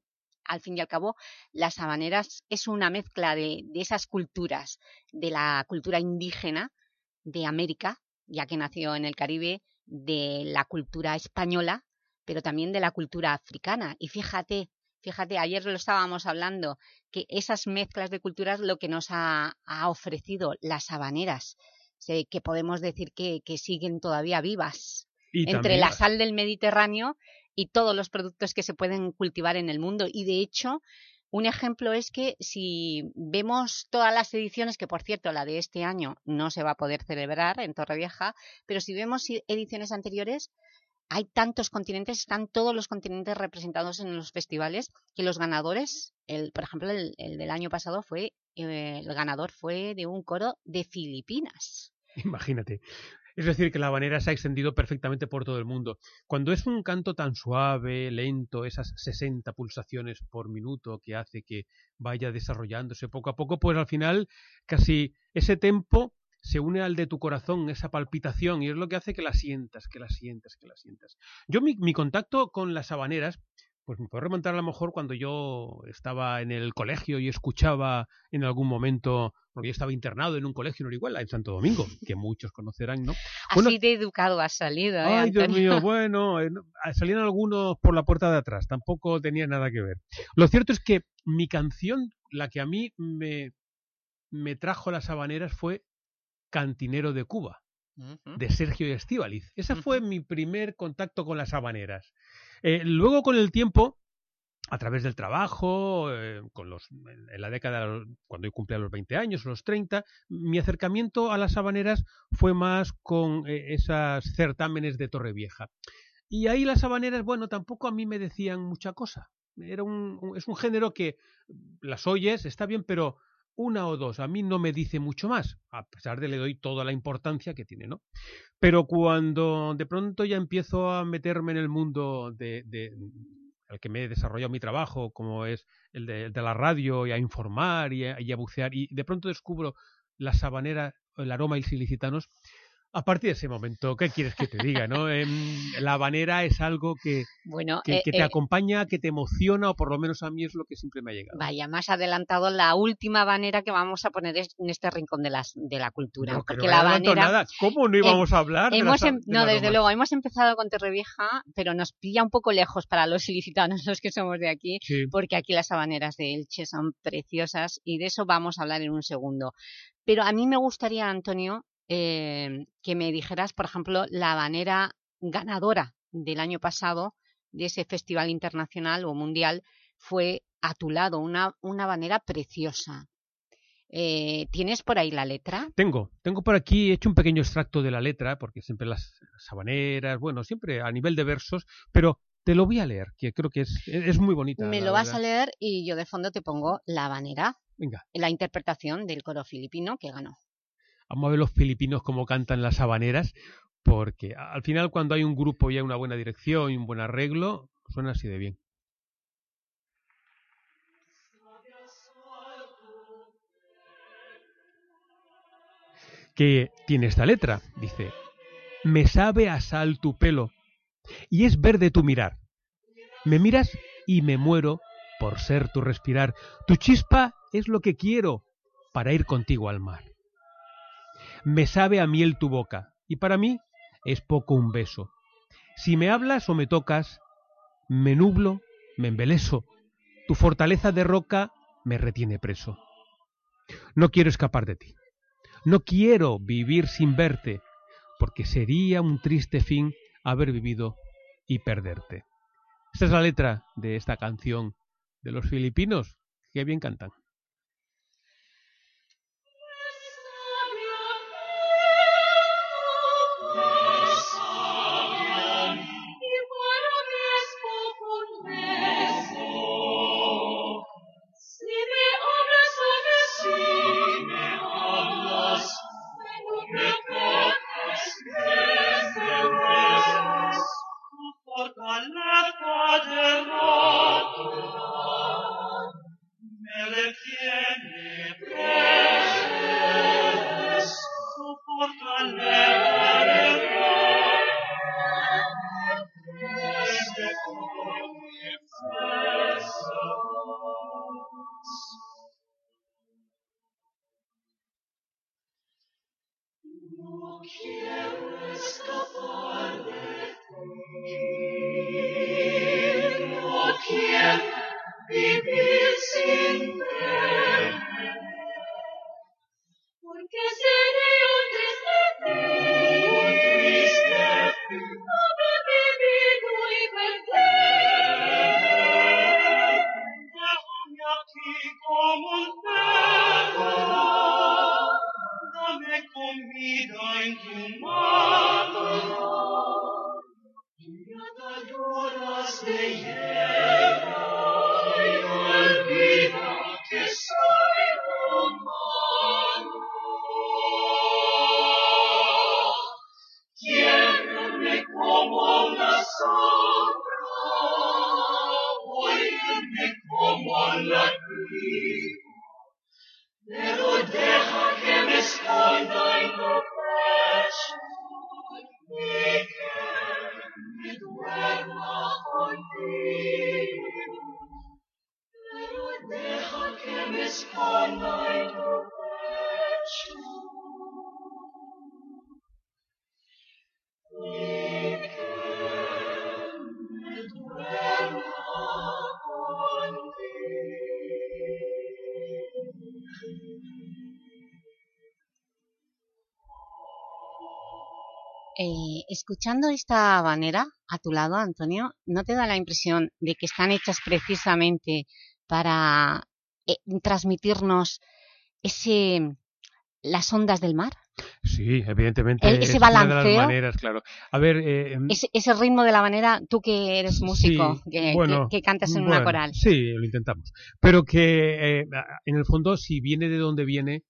al fin y al cabo, las habaneras es una mezcla de, esas culturas, de la cultura indígena de América, ya que nació en el Caribe, de la cultura española, pero también de la cultura africana. Y fíjate, fíjate, ayer lo estábamos hablando, que esas mezclas de culturas lo que nos ha, ofrecido las habaneras, que podemos decir que, siguen todavía vivas. Entre la sal del Mediterráneo y todos los productos que se pueden cultivar en el mundo. Y de hecho, un ejemplo es que si vemos todas las ediciones, que por cierto la de este año no se va a poder celebrar en Torrevieja, pero si vemos ediciones anteriores, hay tantos continentes, están todos los continentes representados en los festivales, que los ganadores, el, por ejemplo, el, del año pasado fue, eh, el ganador fue de un coro de Filipinas. Imagínate. Es decir, que la habanera se ha extendido perfectamente por todo el mundo. Cuando es un canto tan suave, lento, esas 60 pulsaciones por minuto que hace que vaya desarrollándose poco a poco, pues al final casi ese tempo se une al de tu corazón, esa palpitación, y es lo que hace que la sientas, que la sientas, que la sientas. Yo mi, mi contacto con las habaneras pues me puedo remontar a lo mejor cuando yo estaba en el colegio y escuchaba en algún momento, porque yo estaba internado en un colegio en Orihuela, en Santo Domingo, que muchos conocerán, ¿no? Así de educado has salido, ¿eh, Ay, Dios mío, bueno, eh, salían algunos por la puerta de atrás, tampoco tenía nada que ver. Lo cierto es que mi canción, la que a mí me, me trajo las habaneras fue Cantinero de Cuba, de Sergio Estíbaliz. Ese fue mi primer contacto con las habaneras. Eh, luego, con el tiempo, a través del trabajo, eh, con los, en la década, cuando yo cumplía los 20 años, los 30, mi acercamiento a las habaneras fue más con eh, esos certámenes de Torrevieja. Y ahí las habaneras, bueno, tampoco a mí me decían mucha cosa. Era un, es un género que las oyes, está bien, pero una o dos, a mí no me dice mucho más, a pesar de le doy toda la importancia que tiene, ¿no? Pero cuando de pronto ya empiezo a meterme en el mundo de el que me he desarrollado mi trabajo, como es el de, la radio, y a informar y a, y a, bucear, y de pronto descubro la sabanera, el aroma ilicitanos, a partir de ese momento, ¿qué quieres que te diga? ¿no? Em, la habanera es algo que, bueno, que, eh, te eh, acompaña, que te emociona, o por lo menos a mí es lo que siempre me ha llegado. Vaya, más adelantado la última habanera que vamos a poner en este rincón de, las, de la cultura. No, porque la habanera, nada. ¿Cómo no íbamos a hablar? de hemos las- em- de no, desde aromas? luego, hemos empezado con Torrevieja, pero nos pilla un poco lejos para los ilicitanos, los que somos de aquí, Sí. porque aquí las habaneras de Elche son preciosas y de eso vamos a hablar en un segundo. Pero a mí me gustaría, Antonio, eh, que me dijeras, por ejemplo, la habanera ganadora del año pasado de ese festival internacional o mundial fue A tu lado, una, una habanera preciosa. Eh, ¿Tienes por ahí la letra? Tengo, tengo por aquí, he hecho un pequeño extracto de la letra, porque siempre las, las habaneras, bueno, siempre a nivel de versos, pero te lo voy a leer, que creo que es, es muy bonita. Me lo vas a leer y yo de fondo te pongo la habanera, Venga, la interpretación del coro filipino que ganó. Vamos a ver los filipinos cómo cantan las habaneras, porque al final cuando hay un grupo y hay una buena dirección y un buen arreglo, suena así de bien. que tiene esta letra. Dice, me sabe a sal tu pelo y es verde tu mirar. Me miras y me muero por ser tu respirar. Tu chispa es lo que quiero para ir contigo al mar. Me sabe a miel tu boca y para mí es poco un beso. Si me hablas o me tocas, me nublo, me embeleso. Tu fortaleza de roca me retiene preso. No quiero escapar de ti. No quiero vivir sin verte. porque sería un triste fin haber vivido y perderte. Esta es la letra de esta canción de los filipinos, que bien cantan. Escuchando esta habanera a tu lado, Antonio, ¿no te da la impresión de que están hechas precisamente para eh, transmitirnos ese, las ondas del mar? Sí, evidentemente. El- ese es una de las balanceo. maneras, claro. A ver, eh, Ese, ese ritmo de la habanera, tú que eres músico, Sí, que, bueno, que cantas en una coral. Sí, lo intentamos. Pero que eh, en el fondo, si viene de donde viene,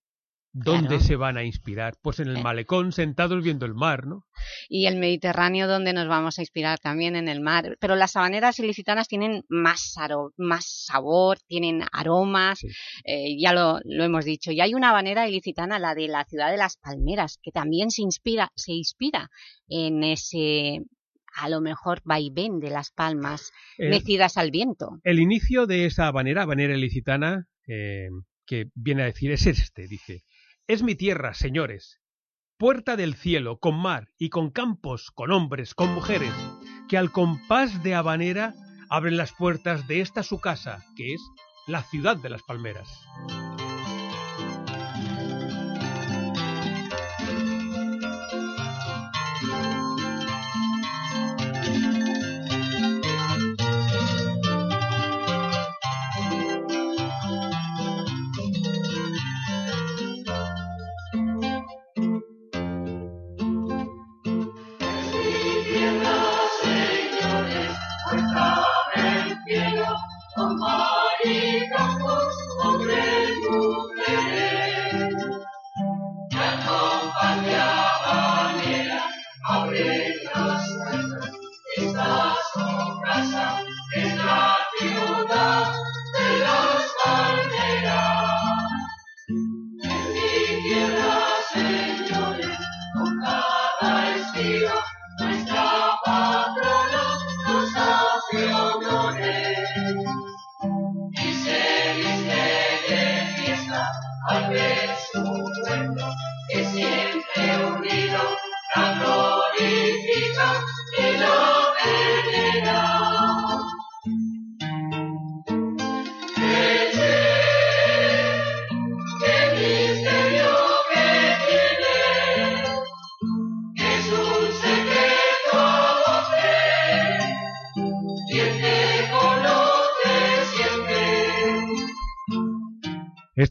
¿dónde Claro. se van a inspirar? Pues en el Eh. malecón, sentados viendo el mar, ¿no? y el Mediterráneo donde nos vamos a inspirar también en el mar. Pero las habaneras ilicitanas tienen más, más sabor, tienen aromas, eh, ya lo, lo hemos dicho. Y hay una habanera ilicitana, la de la ciudad de Las Palmeras, que también se inspira, se inspira en ese, a lo mejor, vaivén de las palmas mecidas al viento. El inicio de esa habanera, habanera ilicitana, eh, que viene a decir, es este, dice, es mi tierra, señores, puerta del cielo, con mar y con campos, con hombres, con mujeres, que al compás de habanera abren las puertas de esta su casa, que es la ciudad de las palmeras. Con mar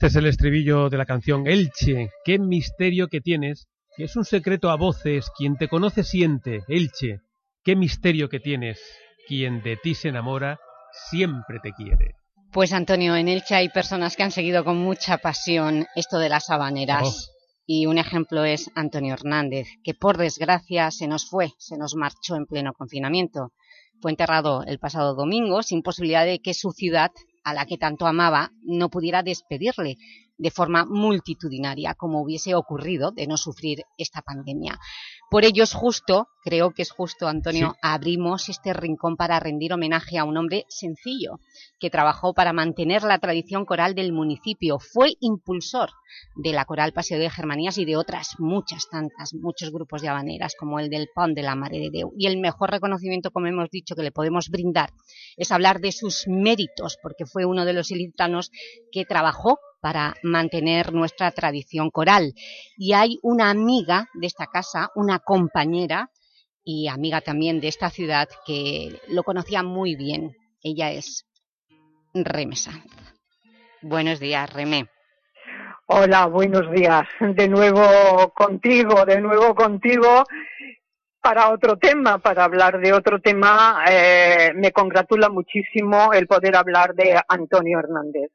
Este es el estribillo de la canción Elche, qué misterio que tienes, que es un secreto a voces, quien te conoce siente, Elche, qué misterio que tienes, quien de ti se enamora siempre te quiere. Pues Antonio, en Elche hay personas que han seguido con mucha pasión esto de las habaneras. Oh. Y un ejemplo es Antonio Hernández, que por desgracia se nos fue, se nos marchó en pleno confinamiento. Fue enterrado el pasado domingo sin posibilidad de que su ciudad a la que tanto amaba no pudiera despedirle de forma multitudinaria, como hubiese ocurrido de no sufrir esta pandemia. Por ello es justo, creo que es justo, Antonio, Sí. abrimos este rincón para rendir homenaje a un hombre sencillo que trabajó para mantener la tradición coral del municipio. Fue impulsor de la Coral Paseo de Germanías y de otras muchas tantas, muchos grupos de habaneras, como el del Pont de la Mare de Déu. Y el mejor reconocimiento, como hemos dicho, que le podemos brindar es hablar de sus méritos, porque fue uno de los ilicitanos que trabajó para mantener nuestra tradición coral. Y hay una amiga de esta casa, una compañera y amiga también de esta ciudad que lo conocía muy bien. Ella es Reme Sanz. Buenos días, Remé. Hola, buenos días. De nuevo contigo, de nuevo contigo para otro tema, para hablar de otro tema. eh, me congratula muchísimo el poder hablar de Antonio Hernández.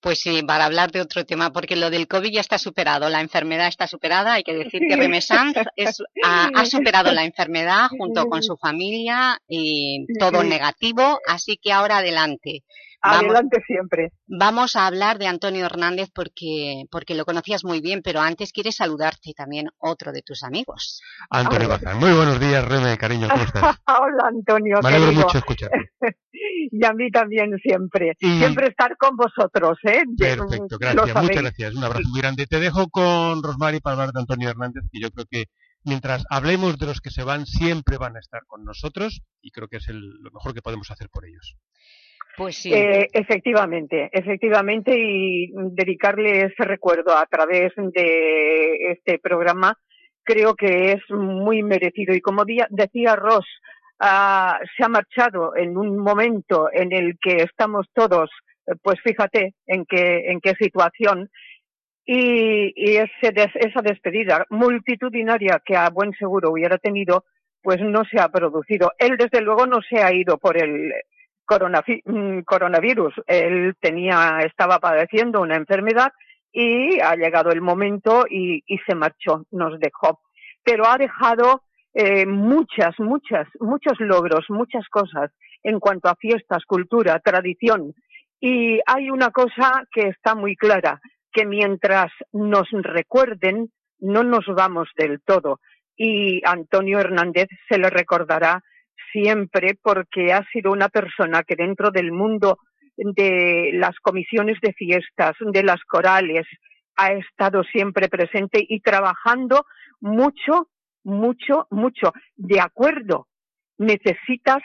Pues sí, para hablar de otro tema, porque lo del COVID ya está superado, la enfermedad está superada, hay que decir que Sí. Reme Sanz es- ha, ha superado la enfermedad junto con su familia y todo negativo, así que ahora adelante. Vamos- Adelante siempre. Vamos a hablar de Antonio Hernández porque, porque lo conocías muy bien, pero antes quiere saludarte también otro de tus amigos. Antonio Bazán. Muy buenos días, Reme, cariño, ¿cómo estás? Hola, Antonio. Me alegro mucho escucharte. y a mí también siempre. Y- Siempre estar con vosotros, ¿eh? Perfecto, gracias, muchas gracias. Un abrazo muy grande. Te dejo con Rosmary para hablar de Antonio Hernández, que yo creo que mientras hablemos de los que se van, siempre van a estar con nosotros y creo que es el- lo mejor que podemos hacer por ellos. Pues. Eh, efectivamente, efectivamente, y dedicarle ese recuerdo a través de este programa creo que es muy merecido. Y como decía Ross, ah, se ha marchado en un momento en el que estamos todos, eh, pues fíjate en qué, en qué situación, y, y ese des- esa despedida multitudinaria que a buen seguro hubiera tenido, pues no se ha producido. Él, desde luego, no se ha ido por el coronavirus. Él tenía, estaba padeciendo una enfermedad y ha llegado el momento y, y se marchó, nos dejó. Pero ha dejado eh, muchas, muchas, muchos logros, muchas cosas en cuanto a fiestas, cultura, tradición. Y hay una cosa que está muy clara, que mientras nos recuerden, no nos vamos del todo. Y Antonio Hernández se le recordará siempre porque ha sido una persona que dentro del mundo de las comisiones de fiestas, de las corales, ha estado siempre presente y trabajando mucho, mucho, mucho. De acuerdo, necesitas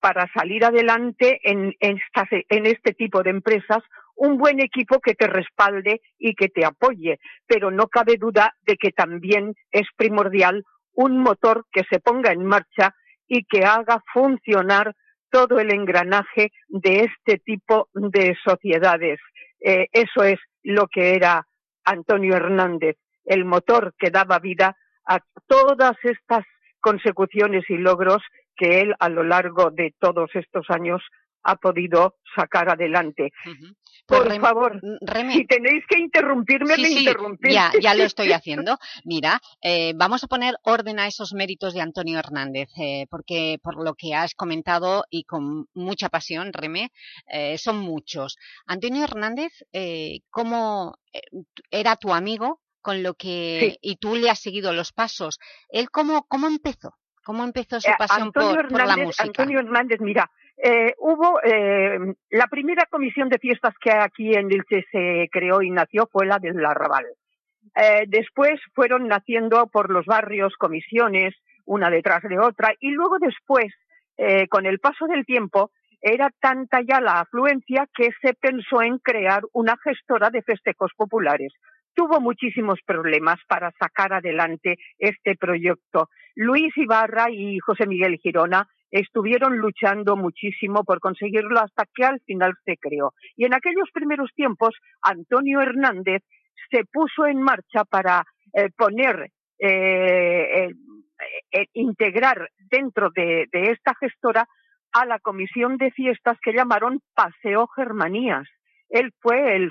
para salir adelante en, estas, en este tipo de empresas un buen equipo que te respalde y que te apoye, pero no cabe duda de que también es primordial un motor que se ponga en marcha y que haga funcionar todo el engranaje de este tipo de sociedades. Eh, eso es lo que era Antonio Hernández, el motor que daba vida a todas estas consecuciones y logros que él a lo largo de todos estos años ha podido sacar adelante. Por favor, Reme. si tenéis que interrumpirme, Sí, me sí, interrumpís. ya, ya lo estoy haciendo. Mira, eh, vamos a poner orden a esos méritos de Antonio Hernández, eh, porque por lo que has comentado y con mucha pasión, Remé, eh, son muchos. Antonio Hernández, eh, ¿cómo eh, era tu amigo con lo que Sí. y tú le has seguido los pasos? ¿Él cómo, cómo empezó? ¿Cómo empezó su pasión por, por la música? Antonio Hernández, mira, eh, hubo eh, la primera comisión de fiestas que aquí en Elche se creó y nació fue la del Arrabal. Eh, después fueron naciendo por los barrios comisiones, una detrás de otra, y luego después, eh, con el paso del tiempo, era tanta ya la afluencia que se pensó en crear una gestora de festejos populares. Tuvo muchísimos problemas para sacar adelante este proyecto. Luis Ibarra y José Miguel Girona estuvieron luchando muchísimo por conseguirlo hasta que al final se creó. Y en aquellos primeros tiempos, Antonio Hernández se puso en marcha para eh, poner, eh, eh, integrar dentro de, esta gestora a la comisión de fiestas que llamaron Paseo Germanías. Él fue el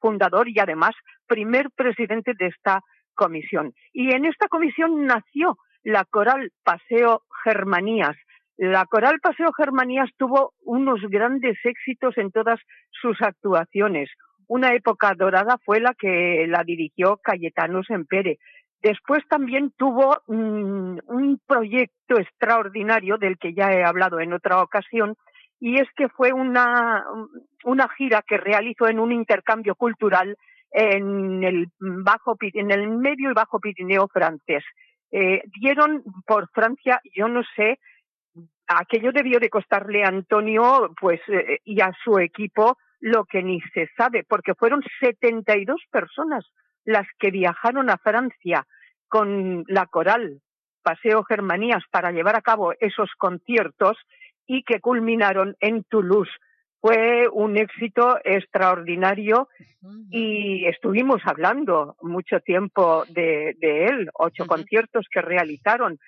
fundador y además primer presidente de esta comisión. Y en esta comisión nació la coral Paseo Germanías. La coral Paseo Germanías tuvo unos grandes éxitos en todas sus actuaciones. Una época dorada fue la que la dirigió Cayetano Sempere. Después también tuvo mm, un proyecto extraordinario del que ya he hablado en otra ocasión, y es que fue una, una gira que realizó en un intercambio cultural en el bajo en el medio y bajo Pirineo francés eh, dieron por Francia, yo no sé, aquello debió de costarle a Antonio pues eh, y a su equipo lo que ni se sabe, porque fueron 72 personas las que viajaron a Francia con la coral Paseo Germanías para llevar a cabo esos conciertos y que culminaron en Toulouse fue un éxito extraordinario y estuvimos hablando mucho tiempo de, él, ocho conciertos que realizaron.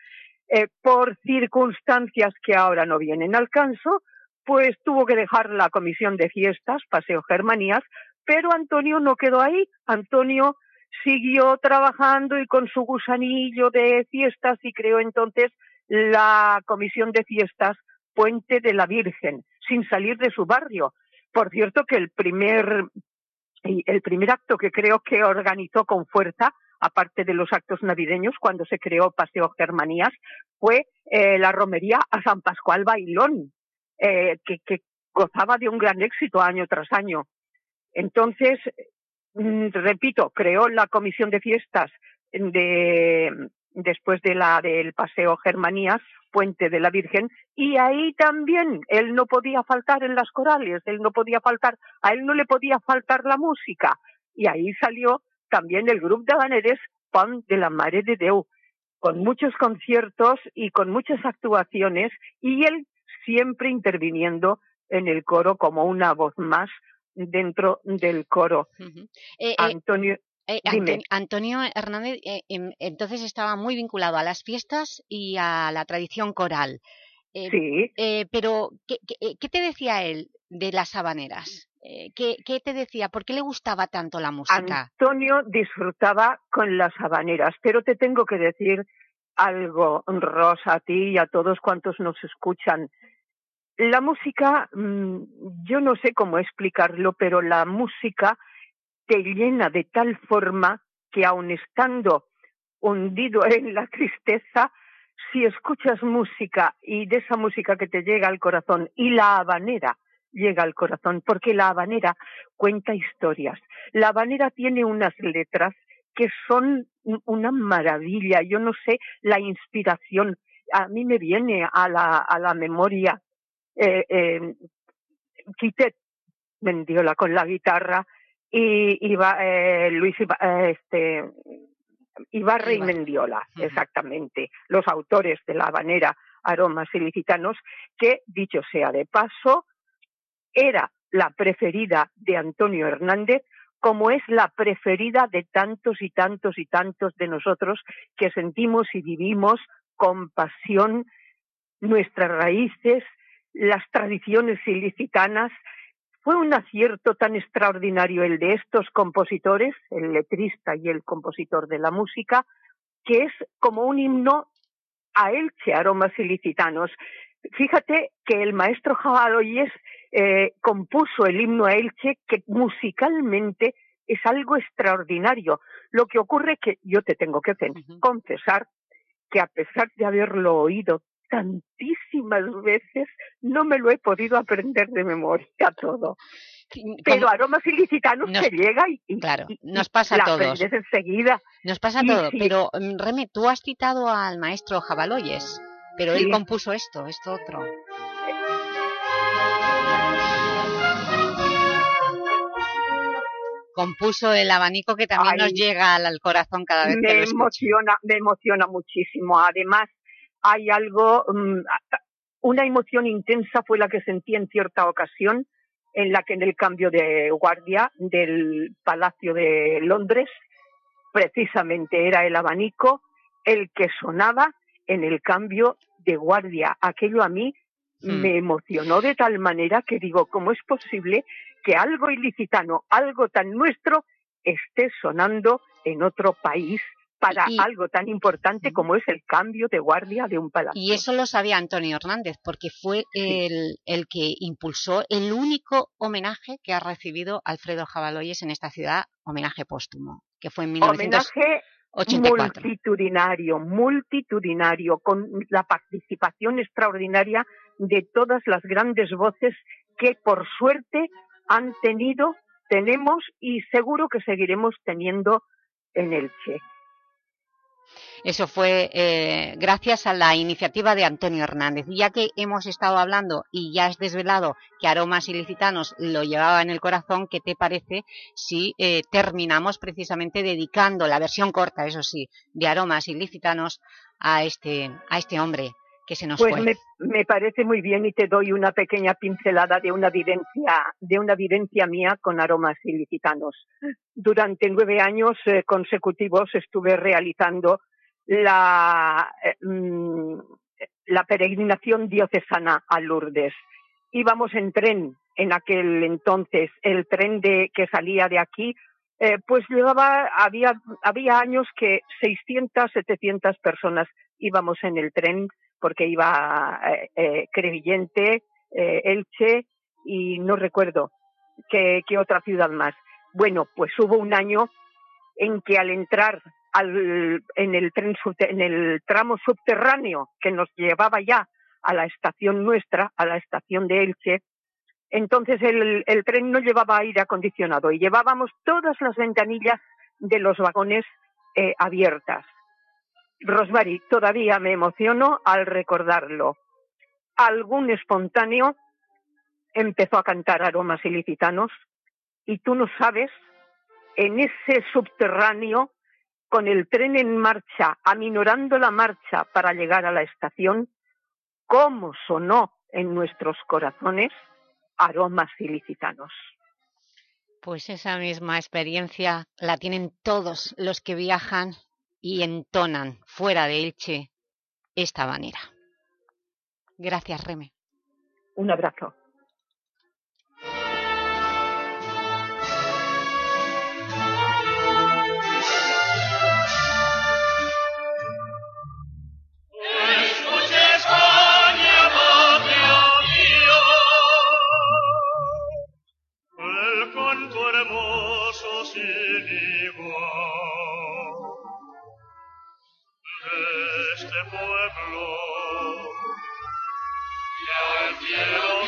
Eh, por circunstancias que ahora no vienen al caso, pues tuvo que dejar la comisión de fiestas, Paseo Germanías, pero Antonio no quedó ahí. Antonio siguió trabajando y con su gusanillo de fiestas y creó entonces la comisión de fiestas Puente de la Virgen, sin salir de su barrio. Por cierto que el primer, el primer acto que creo que organizó con fuerza, aparte de los actos navideños, cuando se creó Paseo Germanías, fue eh, la romería a San Pascual Bailón, eh, que, gozaba de un gran éxito año tras año. Entonces, mm, repito, creó la comisión de fiestas de, después de la del paseo Germanías, Puente de la Virgen, y ahí también él no podía faltar en las corales, él no podía faltar, a él no le podía faltar la música, y ahí salió también el grupo de Baneres Pan de la Mare de Deu, con muchos conciertos y con muchas actuaciones, y él siempre interviniendo en el coro como una voz más dentro del coro. Eh, eh, Antonio. Eh, Antonio Hernández eh, em, entonces estaba muy vinculado a las fiestas y a la tradición coral. Eh, sí. pero, ¿qué, te decía él de las habaneras? ¿qué, ¿qué, te decía? ¿Por qué le gustaba tanto la música? Antonio disfrutaba con las habaneras, pero te tengo que decir algo, Rosa, a ti y a todos cuantos nos escuchan. La música, mm, yo no sé cómo explicarlo, pero la música te llena de tal forma que aun estando hundido en la tristeza, si escuchas música y de esa música que te llega al corazón y la habanera llega al corazón, porque la habanera cuenta historias. La habanera tiene unas letras que son una maravilla. Yo no sé, la inspiración. A mí me viene a la, a la memoria eh, eh, Quitet Mendiola con la guitarra y iba eh, Luis eh, este Ibarre y Mendiola, exactamente, los autores de la habanera Aromas Ilicitanos, que, dicho sea de paso, era la preferida de Antonio Hernández, como es la preferida de tantos y tantos y tantos de nosotros que sentimos y vivimos con pasión nuestras raíces, las tradiciones ilicitanas, fue un acierto tan extraordinario el de estos compositores, el letrista y el compositor de la música, que es como un himno a Elche, aromas ilicitanos. Fíjate que el maestro Jabaloyes eh, compuso el himno a Elche, que musicalmente es algo extraordinario. Lo que ocurre que yo te tengo que confesar que a pesar de haberlo oído tantísimas veces, no me lo he podido aprender de memoria todo. Pero aromas ilicitanos nos, llega y, claro, nos pasa a todos. enseguida. Nos pasa a todos, pero mm, Reme, tú has citado al maestro Jabaloyes, pero él compuso esto, esto otro. compuso el abanico que también nos llega al, corazón cada vez me emociona me emociona muchísimo además hay algo, mm, una emoción intensa fue la que sentí en cierta ocasión, en la que en el cambio de guardia del Palacio de Londres, precisamente era el abanico el que sonaba en el cambio de guardia. Aquello a mí hmm. me emocionó de tal manera que digo, ¿cómo es posible que algo ilicitano, algo tan nuestro, esté sonando en otro país para algo tan importante como es el cambio de guardia de un palacio. Y eso lo sabía Antonio Hernández, porque fue el, el, que impulsó el único homenaje que ha recibido Alfredo Jabaloyes en esta ciudad, homenaje póstumo, que fue en 1984. multitudinario, multitudinario, con la participación extraordinaria de todas las grandes voces que por suerte han tenido, tenemos y seguro que seguiremos teniendo en Elche. Eso fue eh, gracias a la iniciativa de Antonio Hernández. ya que hemos estado hablando y ya has desvelado que Aromas Ilicitanos lo llevaba en el corazón, ¿qué te parece si eh, terminamos precisamente dedicando la versión corta, eso sí, de Aromas Ilicitanos a este, a este hombre que se nos pues fue? Me, me parece muy bien y te doy una pequeña pincelada de una vivencia, de una vivencia mía con Aromas Ilicitanos. Durante nueve años eh, consecutivos estuve realizando la, eh, mm, la peregrinación diocesana a Lourdes. Íbamos en tren en aquel entonces, el tren de, que salía de aquí, eh, pues llevaba, había, había años que 600, 700 personas íbamos en el tren porque iba eh, Crevillente, Elche y no recuerdo qué, otra ciudad más. Bueno, pues hubo un año en que al entrar en, el tren, en el tramo subterráneo que nos llevaba ya a la estación nuestra, a la estación de Elche, entonces el, tren no llevaba aire acondicionado y llevábamos todas las ventanillas de los vagones eh, abiertas. Rosmary, todavía me emociono al recordarlo. Algún espontáneo empezó a cantar aromas ilicitanos y tú no sabes, en ese subterráneo con el tren en marcha, aminorando la marcha para llegar a la estación, cómo sonó en nuestros corazones aromas ilicitanos. Pues esa misma experiencia la tienen todos los que viajan y entonan fuera de Elche esta manera. Gracias, Reme. Un abrazo. pueblo. Y ahora quiero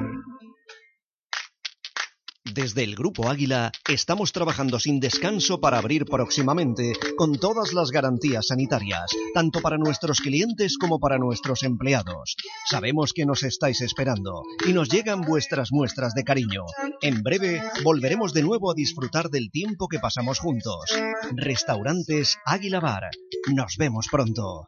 Desde el Grupo Águila estamos trabajando sin descanso para abrir próximamente con todas las garantías sanitarias, tanto para nuestros clientes como para nuestros empleados. Sabemos que nos estáis esperando y nos llegan vuestras muestras de cariño. En breve volveremos de nuevo a disfrutar del tiempo que pasamos juntos. Restaurantes Águila Bar. Nos vemos pronto.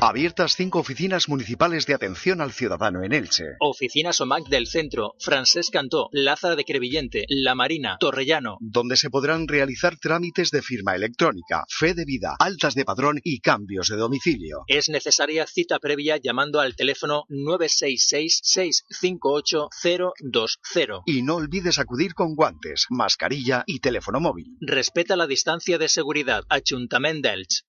Abiertas cinco oficinas municipales de atención al ciudadano en Elche. Oficina SOMAC del Centro, Francés Cantó, Lázaro de Crevillente, La Marina, Torrellano. Donde se podrán realizar trámites de firma electrónica, fe de vida, altas de padrón y cambios de domicilio. Es necesaria cita previa llamando al teléfono 966-658-020. Y no olvides acudir con guantes, mascarilla y teléfono móvil. Respeta la distancia de seguridad. Ayuntamiento d'Elche.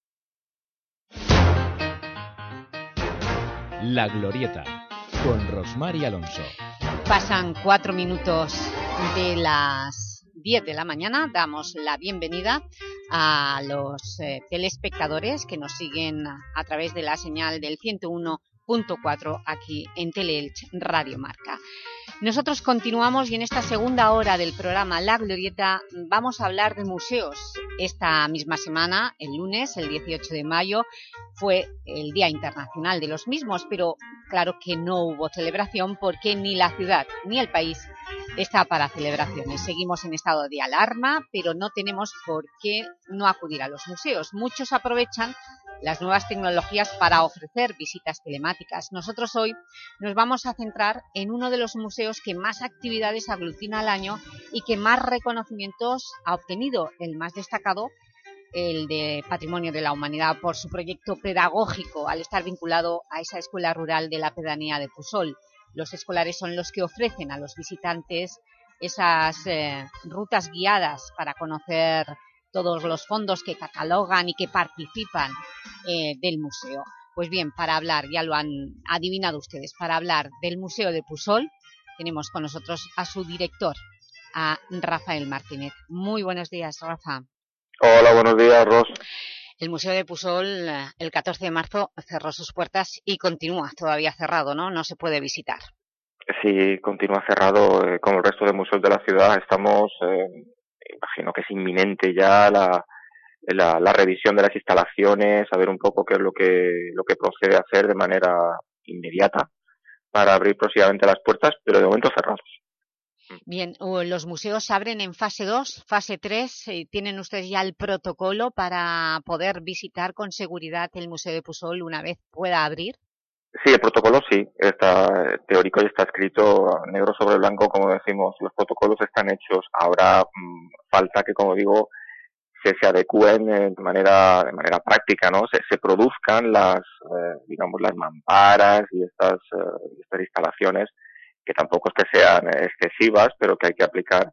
La Glorieta, con Rosmar y Alonso. Pasan cuatro minutos de las 10 de la mañana. Damos la bienvenida a los eh, telespectadores que nos siguen a, través de la señal del 101.4 aquí en Teleelch Radio Marca. Nosotros continuamos y en esta segunda hora del programa La Glorieta vamos a hablar de museos. Esta misma semana, el lunes, el 18 de mayo, fue el Día Internacional de los mismos, pero claro que no hubo celebración porque ni la ciudad ni el país está para celebraciones. Seguimos en estado de alarma, pero no tenemos por qué no acudir a los museos. Muchos aprovechan las nuevas tecnologías para ofrecer visitas telemáticas. Nosotros hoy nos vamos a centrar en uno de los museos que más actividades aglutina al año y que más reconocimientos ha obtenido. El más destacado, el de Patrimonio de la Humanidad, por su proyecto pedagógico al estar vinculado a esa escuela rural de la pedanía de Pusol. Los escolares son los que ofrecen a los visitantes esas eh, rutas guiadas para conocer todos los fondos que catalogan y que participan eh, del museo. Pues bien, para hablar, ya lo han adivinado ustedes, para hablar del Museo de Pusol, tenemos con nosotros a su director, a Rafael Martínez. Muy buenos días, Rafa. Hola, buenos días, Ros. El Museo de Pusol, eh, el 14 de marzo, cerró sus puertas y continúa todavía cerrado, ¿no? No se puede visitar. Sí, continúa cerrado. Eh, como el resto de museos de la ciudad, estamos eh, imagino que es inminente ya la, la, revisión de las instalaciones, saber un poco qué es lo que, lo que procede a hacer de manera inmediata para abrir próximamente las puertas, pero de momento cerrados. Bien, los museos abren en fase 2, fase 3. Eh, ¿Tienen ustedes ya el protocolo para poder visitar con seguridad el Museo de Pusol una vez pueda abrir? Sí, el protocolo sí, está teórico y está escrito negro sobre blanco, como decimos. Los protocolos están hechos. Ahora mmm, falta que, como digo, se, se adecúen eh, de manera de manera práctica, ¿no? Se, se produzcan las eh, digamos las mamparas y estas eh, estas instalaciones que tampoco es que sean excesivas, pero que hay que aplicar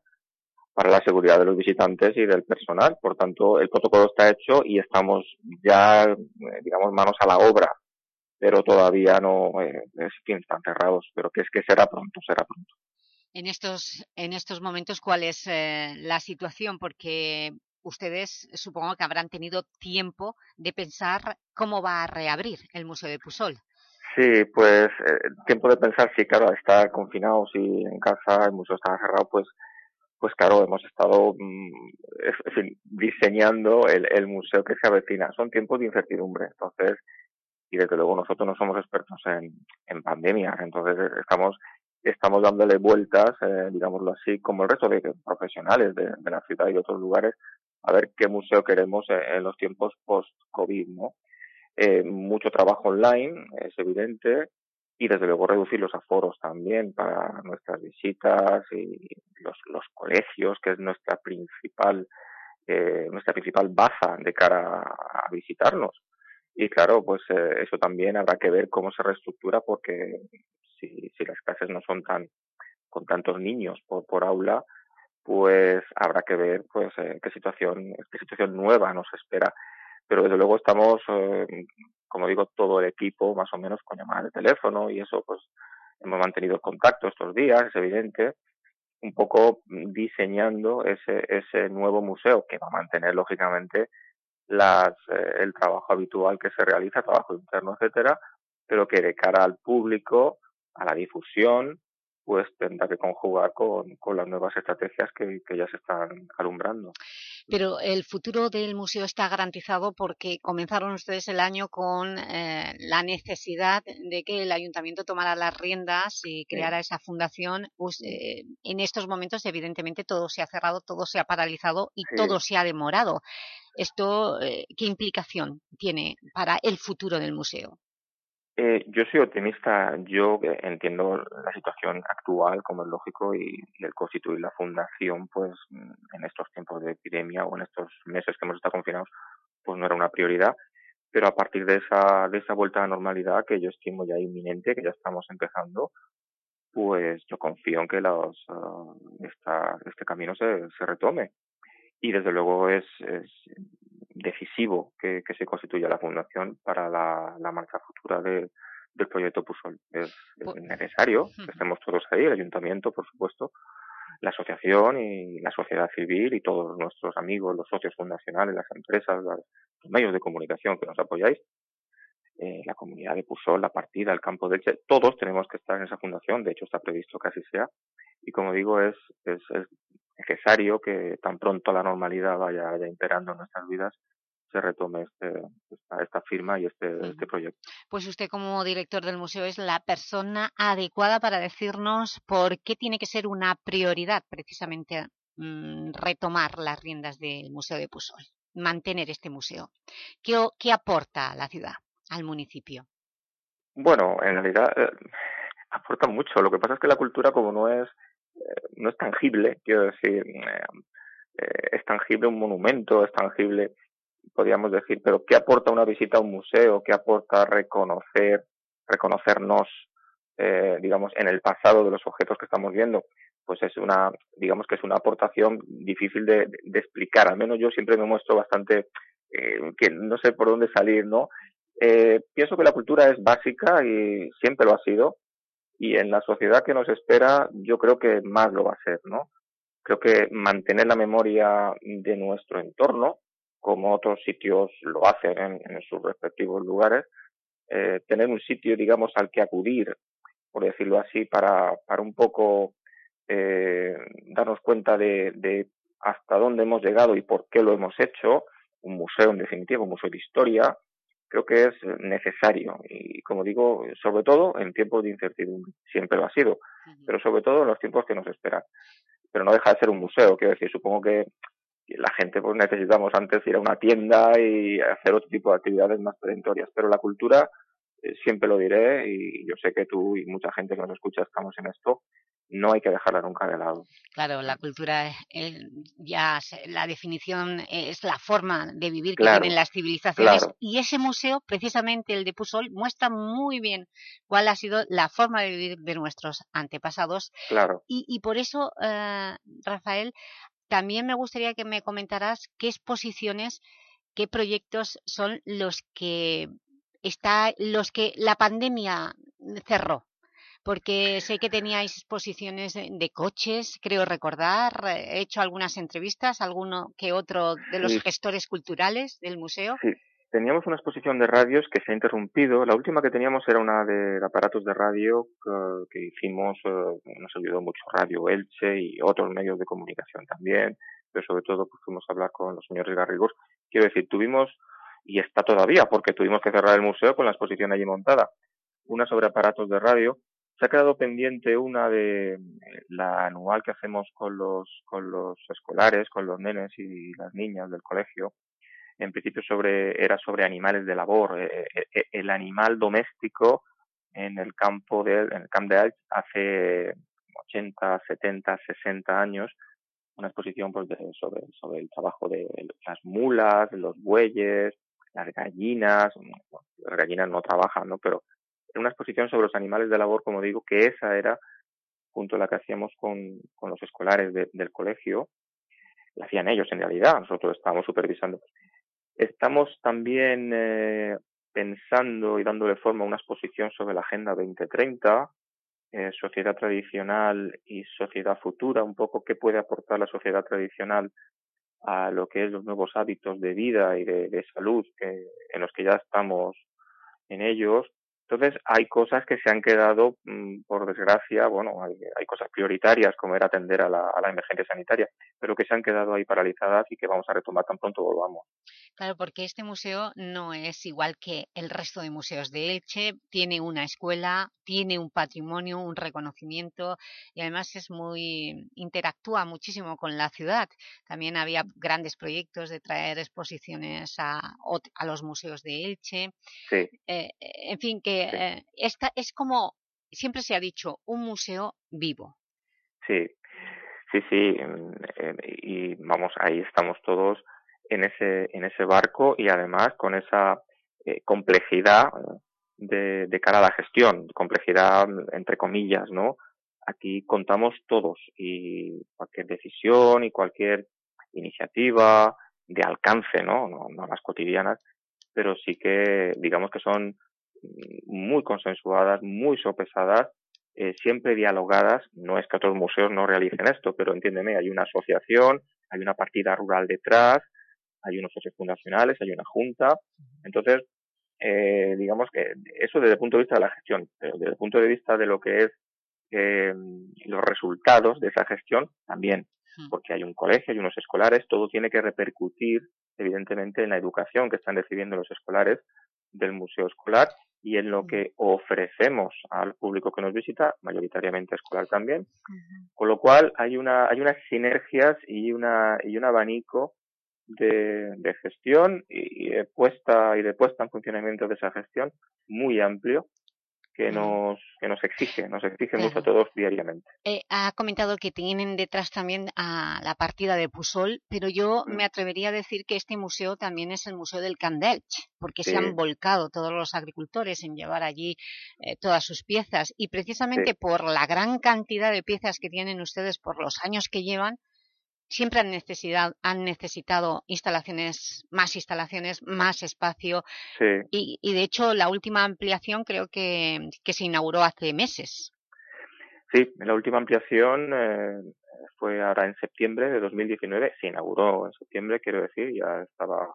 para la seguridad de los visitantes y del personal. Por tanto, el protocolo está hecho y estamos ya, eh, digamos, manos a la obra, pero todavía no, eh, es, fin, están cerrados, pero que es que será pronto, será pronto. En estos, en estos momentos, ¿cuál es eh, la situación? Porque ustedes supongo que habrán tenido tiempo de pensar cómo va a reabrir el Museo de Pusol. Sí, pues eh, tiempo de pensar, sí, claro, estar confinados y en casa, el museo está cerrado, pues pues claro, hemos estado mm, en fin, diseñando el, el museo que se avecina. Son tiempos de incertidumbre, entonces, y desde luego nosotros no somos expertos en, en pandemia, entonces estamos estamos dándole vueltas, eh, digámoslo así, como el resto de profesionales de, de, la ciudad y otros lugares, a ver qué museo queremos en, en los tiempos post-COVID, ¿no? Eh, mucho trabajo online, es evidente, y desde luego reducir los aforos también para nuestras visitas y los, los colegios, que es nuestra principal, eh, nuestra principal baza de cara a, visitarnos. Y claro, pues eh, eso también habrá que ver cómo se reestructura porque si, las clases no son tan con tantos niños por, por aula, pues habrá que ver pues eh, qué situación qué situación nueva nos espera. Pero desde luego estamos, eh, como digo, todo el equipo más o menos con llamadas de teléfono y eso pues hemos mantenido contacto estos días, es evidente, un poco diseñando ese, ese nuevo museo que va a mantener lógicamente las, eh, el trabajo habitual que se realiza, trabajo interno, etcétera, pero que de cara al público, a la difusión, pues tendrá que conjugar con, con las nuevas estrategias que, que, ya se están alumbrando. Pero el futuro del museo está garantizado porque comenzaron ustedes el año con eh, la necesidad de que el ayuntamiento tomara las riendas y creara sí. esa fundación. Pues, eh, en estos momentos, evidentemente, todo se ha cerrado, todo se ha paralizado y sí. todo se ha demorado. ¿Esto eh, qué implicación tiene para el futuro del museo? Eh, yo soy optimista. Yo eh, entiendo la situación actual, como es lógico, y, y, el constituir la fundación, pues en estos tiempos de epidemia o en estos meses que hemos estado confinados, pues no era una prioridad. Pero a partir de esa, de esa vuelta a la normalidad, que yo estimo ya inminente, que ya estamos empezando, pues yo confío en que los, uh, esta, este camino se, se retome. Y desde luego es, es que, que, se constituya la fundación para la, la marcha futura de, del proyecto Pusol. Es, es necesario que estemos todos ahí, el ayuntamiento, por supuesto, la asociación y la sociedad civil y todos nuestros amigos, los socios fundacionales, las empresas, los medios de comunicación que nos apoyáis, eh, la comunidad de Pusol, la partida, el campo de Elche, todos tenemos que estar en esa fundación, de hecho está previsto que así sea, y como digo, es, es, es necesario que tan pronto la normalidad vaya, vaya imperando en nuestras vidas, se retome este, esta, esta, firma y este, este proyecto. Pues usted como director del museo es la persona adecuada para decirnos por qué tiene que ser una prioridad precisamente mmm, retomar las riendas del Museo de Pusol, mantener este museo. ¿Qué, qué aporta a la ciudad, al municipio? Bueno, en realidad eh, aporta mucho. Lo que pasa es que la cultura como no es eh, no es tangible, quiero decir, eh, es tangible un monumento, es tangible, podríamos decir, pero ¿qué aporta una visita a un museo? ¿Qué aporta reconocer, reconocernos, eh, digamos, en el pasado de los objetos que estamos viendo? Pues es una, digamos que es una aportación difícil de, explicar, al menos yo siempre me muestro bastante, eh, que no sé por dónde salir, ¿no? Eh, pienso que la cultura es básica y siempre lo ha sido, y en la sociedad que nos espera yo creo que más lo va a ser, ¿no? Creo que mantener la memoria de nuestro entorno, como otros sitios lo hacen en, en sus respectivos lugares, eh, tener un sitio, digamos, al que acudir, por decirlo así, para, para un poco eh, darnos cuenta de, de hasta dónde hemos llegado y por qué lo hemos hecho, un museo en definitiva, un museo de historia, creo que es necesario y como digo, sobre todo en tiempos de incertidumbre, siempre lo ha sido, pero sobre todo en los tiempos que nos esperan. Pero no deja de ser un museo, quiero decir, supongo que la gente pues necesitamos antes ir a una tienda y hacer otro tipo de actividades más perentorias, pero la cultura eh, siempre lo diré y yo sé que tú y mucha gente que nos escucha estamos en esto, no hay que dejarla nunca de lado. Claro, la cultura, eh, ya la definición es la forma de vivir que tienen las civilizaciones y ese museo, precisamente el de Pusol, muestra muy bien cuál ha sido la forma de vivir de nuestros antepasados. Claro. Y, y por eso, eh, Rafael, también me gustaría que me comentaras qué exposiciones, qué proyectos son los que está los que la pandemia cerró porque sé que teníais exposiciones de, coches, creo recordar, he hecho algunas entrevistas, alguno que otro de los gestores culturales del museo. Sí, teníamos una exposición de radios que se ha interrumpido. La última que teníamos era una de aparatos de radio que, hicimos, eh, nos ayudó mucho Radio Elche y otros medios de comunicación también, pero sobre todo pues, fuimos a hablar con los señores Garrigos. Quiero decir, tuvimos, y está todavía, porque tuvimos que cerrar el museo con la exposición allí montada, una sobre aparatos de radio se ha quedado pendiente una de la anual que hacemos con los, con los escolares, con los nenes y las niñas del colegio. En principio sobre, era sobre animales de labor. Eh, eh, eh, el animal doméstico en el campo de, en el Camp de Alt hace 80, 70, 60 años una exposición pues, sobre, sobre el trabajo de las mulas, los bueyes, las gallinas. las gallinas no trabajan, ¿no? Pero en una exposición sobre los animales de labor, como digo, que esa era, junto a la que hacíamos con, con los escolares del colegio, la hacían ellos en realidad, nosotros estábamos supervisando. Estamos también eh, pensando y dándole forma a una exposición sobre la Agenda 2030, eh, sociedad tradicional y sociedad futura, un poco qué puede aportar la sociedad tradicional a lo que es los nuevos hábitos de vida y de, de salud que, en los que ya estamos en ellos entonces, hay cosas que se han quedado, mm, por desgracia, bueno, hay, cosas prioritarias como era atender a la, a la, emergencia sanitaria, pero que se han quedado ahí paralizadas y que vamos a retomar tan pronto volvamos. Claro, porque este museo no es igual que el resto de museos de Elche, tiene una escuela, tiene un patrimonio, un reconocimiento y además es muy interactúa muchísimo con la ciudad. También había grandes proyectos de traer exposiciones a, a los museos de Elche. Sí. Eh, en fin, que eh, esta es como, siempre se ha dicho, un museo vivo. Sí, sí, sí, eh, y vamos, ahí estamos todos en ese, en ese barco y además con esa eh, complejidad de, de cara a la gestión, complejidad entre comillas, ¿no? Aquí contamos todos y cualquier decisión y cualquier iniciativa de alcance, ¿no? No, no las cotidianas, pero sí que digamos que son muy consensuadas, muy sopesadas, eh, siempre dialogadas. No es que otros museos no realicen esto, pero entiéndeme, hay una asociación, hay una partida rural detrás, hay unos socios fundacionales, hay una junta. Entonces, eh, digamos que eso desde el punto de vista de la gestión, pero desde el punto de vista de lo que es eh, los resultados de esa gestión, también, porque hay un colegio, hay unos escolares, todo tiene que repercutir, evidentemente, en la educación que están recibiendo los escolares del museo escolar y en lo que ofrecemos al público que nos visita, mayoritariamente escolar también, con lo cual hay una hay unas sinergias y una y un abanico de, de gestión y, de puesta y de puesta en funcionamiento de esa gestión muy amplio que nos, que nos exige, nos exige mucho a todos diariamente. Eh, ha comentado que tienen detrás también a la partida de Pusol, pero yo me atrevería a decir que este museo también es el Museo del Candelch, porque se han volcado todos los agricultores en llevar allí eh, todas sus piezas, y precisamente por la gran cantidad de piezas que tienen ustedes por los años que llevan, siempre han, necesidad, han necesitado instalaciones, más instalaciones, más espacio. Y, y, de hecho, la última ampliación creo que, que se inauguró hace meses. Sí, la última ampliación eh, fue ahora en septiembre de 2019. Se inauguró en septiembre, quiero decir, ya estaba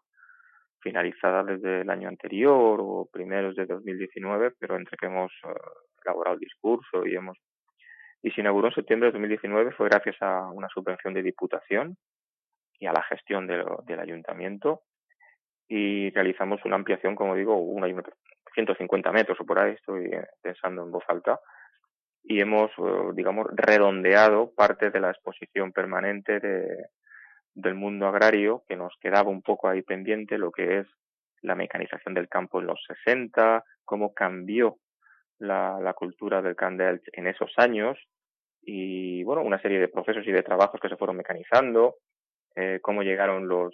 finalizada desde el año anterior o primeros de 2019, pero entre que hemos eh, elaborado el discurso y hemos y se inauguró en septiembre de 2019 fue gracias a una subvención de Diputación y a la gestión de del ayuntamiento. Y realizamos una ampliación, como digo, una 150 metros o por ahí, estoy pensando en voz alta, y hemos, eh, digamos, redondeado parte de la exposición permanente de, del mundo agrario que nos quedaba un poco ahí pendiente, lo que es la mecanización del campo en los 60, cómo cambió la, la cultura del Candel en esos años y bueno, una serie de procesos y de trabajos que se fueron mecanizando, eh, cómo llegaron los,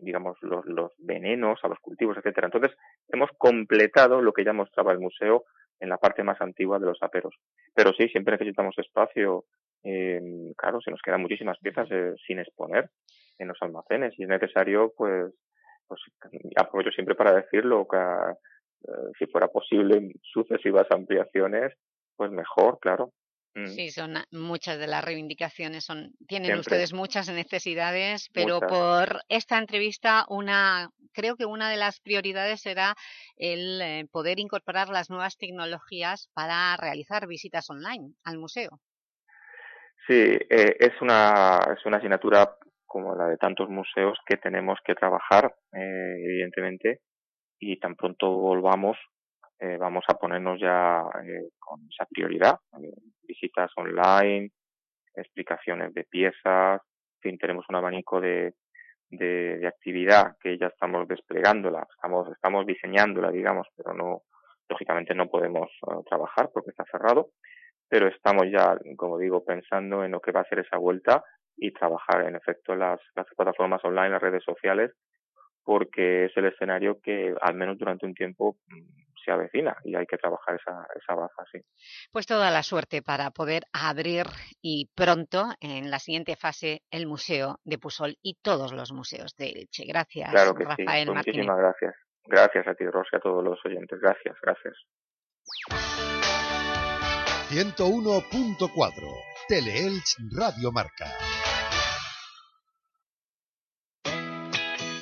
digamos, los, los venenos a los cultivos, etcétera. Entonces, hemos completado lo que ya mostraba el museo en la parte más antigua de los aperos. Pero sí, siempre necesitamos espacio. Eh, claro, se nos quedan muchísimas piezas eh, sin exponer en los almacenes y es necesario, pues, pues aprovecho siempre para decirlo, que si fuera posible sucesivas ampliaciones, pues mejor, claro. Mm. Sí, son muchas de las reivindicaciones, son tienen ustedes muchas necesidades, pero por esta entrevista una creo que una de las prioridades será el eh, poder incorporar las nuevas tecnologías para realizar visitas online al museo. Sí, eh, es, una, es una asignatura como la de tantos museos que tenemos que trabajar, eh, evidentemente, y tan pronto volvamos eh, vamos a ponernos ya eh, con esa prioridad, eh, visitas online, explicaciones de piezas, en fin, tenemos un abanico de, de, actividad que ya estamos desplegándola, estamos, estamos diseñándola, digamos, pero no, lógicamente no podemos trabajar porque está cerrado, pero estamos ya, como digo, pensando en lo que va a ser esa vuelta y trabajar en efecto las, las plataformas online, las redes sociales, porque es el escenario que al menos durante un tiempo se avecina y hay que trabajar esa, esa baja, sí. Pues toda la suerte para poder abrir y pronto, en la siguiente fase, el Museo de Pusol y todos los museos de Elche. Gracias, claro que Rafael sí. Pues muchísimas gracias. Gracias a ti, Rosy, a todos los oyentes. Gracias, gracias. 101.4 Teleelch Radio Marca.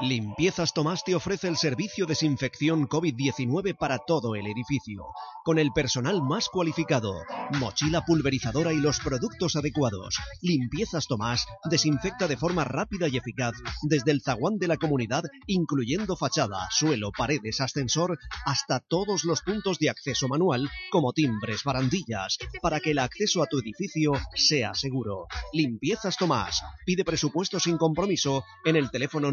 Limpiezas Tomás te ofrece el servicio desinfección COVID-19 para todo el edificio, con el personal más cualificado, mochila pulverizadora y los productos adecuados. Limpiezas Tomás desinfecta de forma rápida y eficaz desde el zaguán de la comunidad, incluyendo fachada, suelo, paredes, ascensor, hasta todos los puntos de acceso manual, como timbres, barandillas, para que el acceso a tu edificio sea seguro. Limpiezas Tomás. Pide presupuesto sin compromiso en el teléfono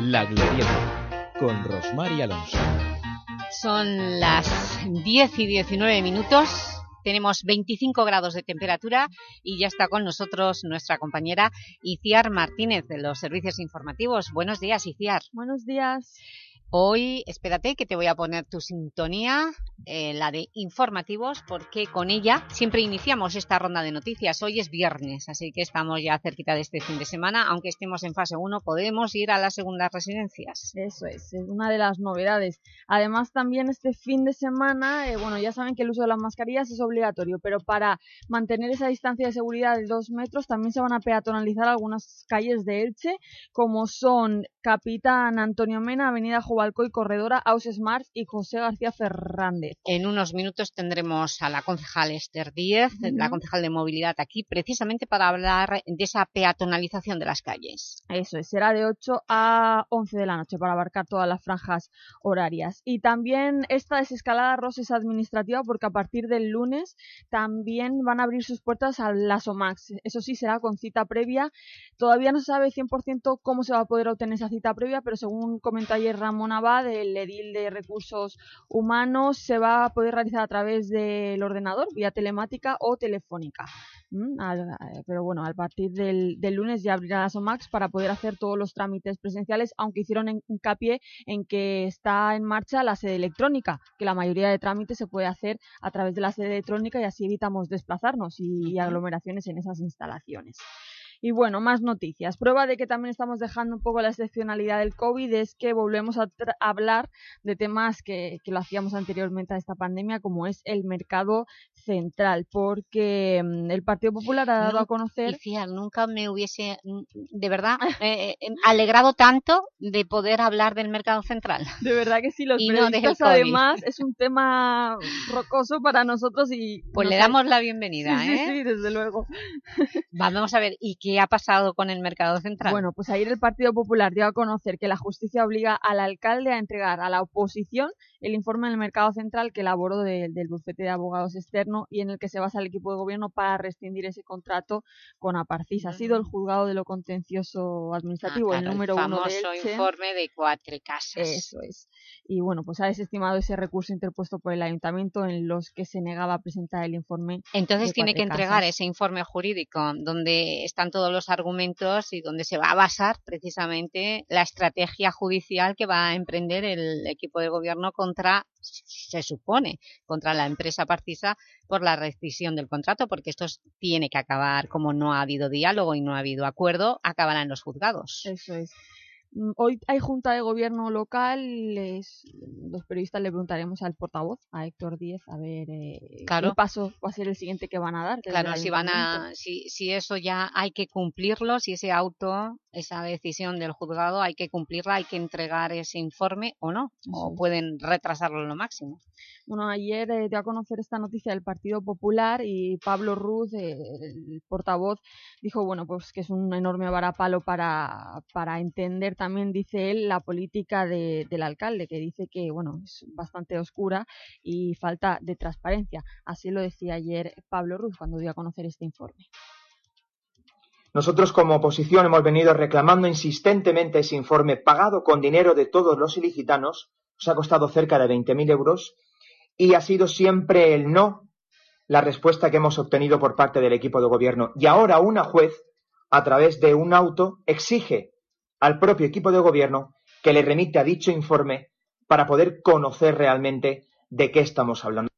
La Glorieta, con Rosmar y Alonso. Son las 10 y 19 minutos, tenemos 25 grados de temperatura y ya está con nosotros nuestra compañera Iciar Martínez de los Servicios Informativos. Buenos días, Iciar. Buenos días. Hoy, espérate que te voy a poner tu sintonía, eh, la de informativos, porque con ella siempre iniciamos esta ronda de noticias. Hoy es viernes, así que estamos ya cerquita de este fin de semana. Aunque estemos en fase 1, podemos ir a las segundas residencias. Eso es, es una de las novedades. Además, también este fin de semana, eh, bueno, ya saben que el uso de las mascarillas es obligatorio, pero para mantener esa distancia de seguridad de dos metros, también se van a peatonalizar algunas calles de Elche, como son Capitán Antonio Mena, Avenida Jovalcoy, Corredora, Aus Smart y José García Fernández. En unos minutos tendremos a la concejal Esther Díez, la concejal de movilidad aquí, precisamente para hablar de esa peatonalización de las calles. Eso es, será de 8 a 11 de la noche para abarcar todas las franjas horarias. Y también esta desescalada Rosa es administrativa porque a partir del lunes también van a abrir sus puertas a las OMAX. Eso sí, será con cita previa. Todavía no se sabe 100% cómo se va a poder obtener esa cita previa, pero según comentó ayer Ramón Abad, el edil de Recursos Humanos, se va a poder realizar a través del ordenador, vía telemática o telefónica. Mm, eh, pero bueno, a partir del, lunes ya abrirá las OMAX para poder hacer todos los trámites presenciales, aunque hicieron hincapié en que está en marcha la sede electrónica, que la mayoría de trámites se puede hacer a través de la sede electrónica y así evitamos desplazarnos y aglomeraciones en esas instalaciones. Y bueno, más noticias. Prueba de que también estamos dejando un poco la excepcionalidad del COVID es que volvemos a hablar de temas que, que, lo hacíamos anteriormente a esta pandemia, como es el mercado central, porque mm, el Partido Popular ha dado a conocer... Y nunca me hubiese, de verdad, eh, eh, alegrado tanto de poder hablar del mercado central. De verdad que sí, los periodistas además es un tema rocoso para nosotros y... Pues le damos la bienvenida, sí, ¿eh? Sí, sí, desde luego. Vamos a ver, ¿y qué ha pasado con el mercado central? Bueno, pues ayer el Partido Popular dio a conocer que la justicia obliga al alcalde a entregar a la oposición el informe del mercado central que elaboró del bufete de abogados y en el que se basa el equipo de gobierno para rescindir ese contrato con Aparcis. Ha sido el juzgado de lo contencioso administrativo, Ah, el claro, número el uno de Elche. informe de cuatro casas. Eso es. Y bueno, pues ha desestimado ese recurso interpuesto por el ayuntamiento en los que se negaba a presentar el informe. Entonces tiene que entregar Casas. ese informe jurídico donde están todos los argumentos y donde se va a basar precisamente la estrategia judicial que va a emprender el equipo de gobierno contra, se supone, contra la empresa Partisa por la rescisión del contrato, porque esto es- tiene que acabar, como no ha habido diálogo y no ha habido acuerdo, acabará en los juzgados. Eso es. Mm, Hoy hay junta de gobierno local, les- los periodistas le preguntaremos al portavoz, a Héctor Díez, a ver eh, Claro. qué paso va a ser el siguiente que van a dar. Claro, si van a, si, si eso ya hay que cumplirlo, si ese auto, esa decisión del juzgado hay que cumplirla, hay que entregar ese informe o no, o pueden retrasarlo lo máximo. Bueno, ayer eh, dio a conocer esta noticia del Partido Popular y Pablo Ruz, eh, el portavoz, dijo bueno pues que es un enorme varapalo para, para entender también, dice él, la política de- del alcalde, que dice que bueno es bastante oscura y falta de transparencia. Así lo decía ayer Pablo Ruz cuando dio a conocer este informe. Nosotros como oposición hemos venido reclamando insistentemente ese informe pagado con dinero de todos los ilicitanos, nos ha costado cerca de 20.000 euros y ha sido siempre el no la respuesta que hemos obtenido por parte del equipo de gobierno. Y ahora una juez, a través de un auto, exige al propio equipo de gobierno que le remite dicho informe para poder conocer realmente de qué estamos hablando.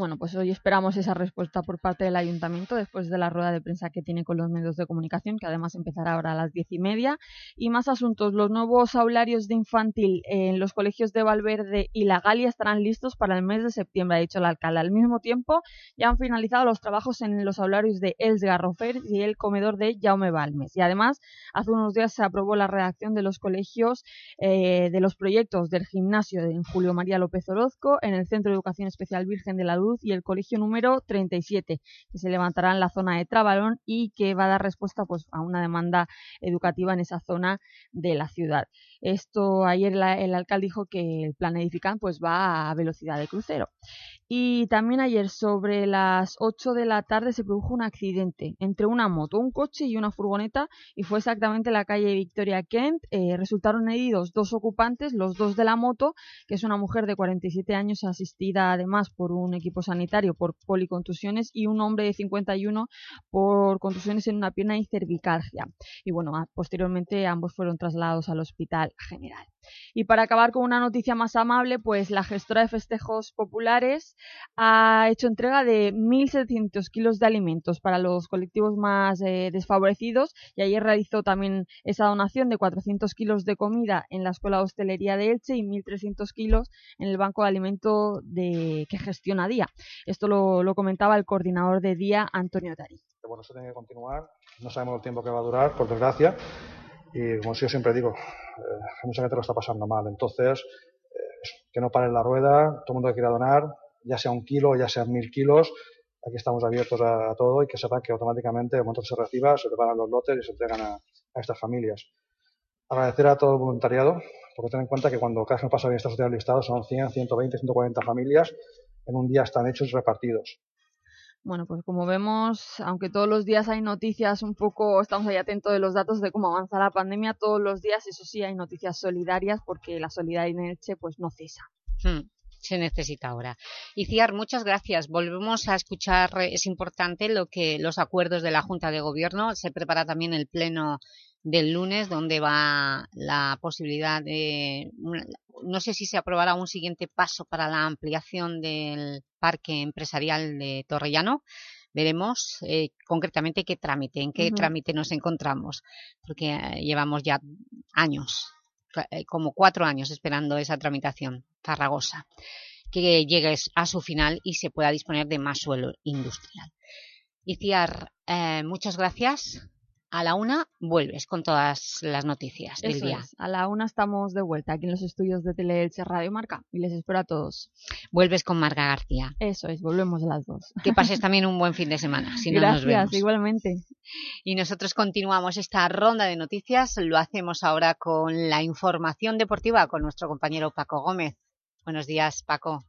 Bueno, pues hoy esperamos esa respuesta por parte del ayuntamiento después de la rueda de prensa que tiene con los medios de comunicación, que además empezará ahora a las diez y media. Y más asuntos. Los nuevos aularios de infantil en los colegios de Valverde y La Galia estarán listos para el mes de septiembre, ha dicho el alcalde. Al mismo tiempo, ya han finalizado los trabajos en los aularios de Els Garrofer y el comedor de Jaume Balmes. Y además, hace unos días se aprobó la redacción de los colegios eh, de los proyectos del gimnasio de Julio María López Orozco, en el Centro de Educación Especial Virgen de la Luz y el colegio número 37, que se levantará en la zona de Trabalón y que va a dar respuesta pues, a una demanda educativa en esa zona de la ciudad. Esto ayer el alcalde dijo que el plan edificante pues, va a velocidad de crucero. Y también ayer sobre las 8 de la tarde se produjo un accidente entre una moto, un coche y una furgoneta y fue exactamente en la calle Victoria Kent. Eh, resultaron heridos dos ocupantes, los dos de la moto, que es una mujer de 47 años asistida además por un equipo sanitario por policontusiones y un hombre de 51 por contusiones en una pierna y cervicalgia. Y bueno, a- posteriormente ambos fueron trasladados al Hospital General. Y para acabar con una noticia más amable, pues la gestora de festejos populares ha hecho entrega de 1.700 kilos de alimentos para los colectivos más eh, desfavorecidos y ayer realizó también esa donación de 400 kilos de comida en la Escuela de Hostelería de Elche y 1.300 kilos en el Banco de Alimento de, que gestiona Día. Esto lo, lo comentaba el coordinador de Día, Antonio Tari. Bueno, esto tiene que continuar. No sabemos el tiempo que va a durar, por desgracia. Y como yo siempre digo, eh, mucha gente lo está pasando mal. Entonces, eh, que no pare la rueda, todo el mundo que quiera donar, ya sea un kilo, ya sean mil kilos, aquí estamos abiertos a, todo y que sepan que automáticamente, el momento que se reciba, se preparan los lotes y se entregan a, estas familias. Agradecer a todo el voluntariado, porque ten en cuenta que cuando cada vez que pasa bien esta sociedad listado son 100, 120, 140 familias, en un día están hechos y repartidos. Bueno, pues como vemos, aunque todos los días hay noticias un poco, estamos ahí atentos de los datos de cómo avanza la pandemia, todos los días, eso sí, hay noticias solidarias porque la solidaridad en Elche pues no cesa. Hmm, se necesita ahora. Y Ciar, muchas gracias. Volvemos a escuchar, es importante lo que los acuerdos de la Junta de Gobierno. Se prepara también el pleno del lunes, donde va la posibilidad de... No sé si se aprobará un siguiente paso para la ampliación del parque empresarial de Torrellano, Veremos eh, concretamente qué trámite, en qué trámite nos encontramos, porque eh, llevamos ya años, eh, como cuatro años esperando esa tramitación, Zaragoza, que llegue a su final y se pueda disponer de más suelo industrial. Iciar, eh, muchas gracias. A la una vuelves con todas las noticias del Eso día. es. A la una estamos de vuelta aquí en los estudios de Teleelche Radio Marca y les espero a todos. Vuelves con Marga García. Eso es, volvemos a las dos. Que pases también un buen fin de semana, si no nos Gracias, vemos. igualmente. Y nosotros continuamos esta ronda de noticias, lo hacemos ahora con la información deportiva con nuestro compañero Paco Gómez. Buenos días, Paco.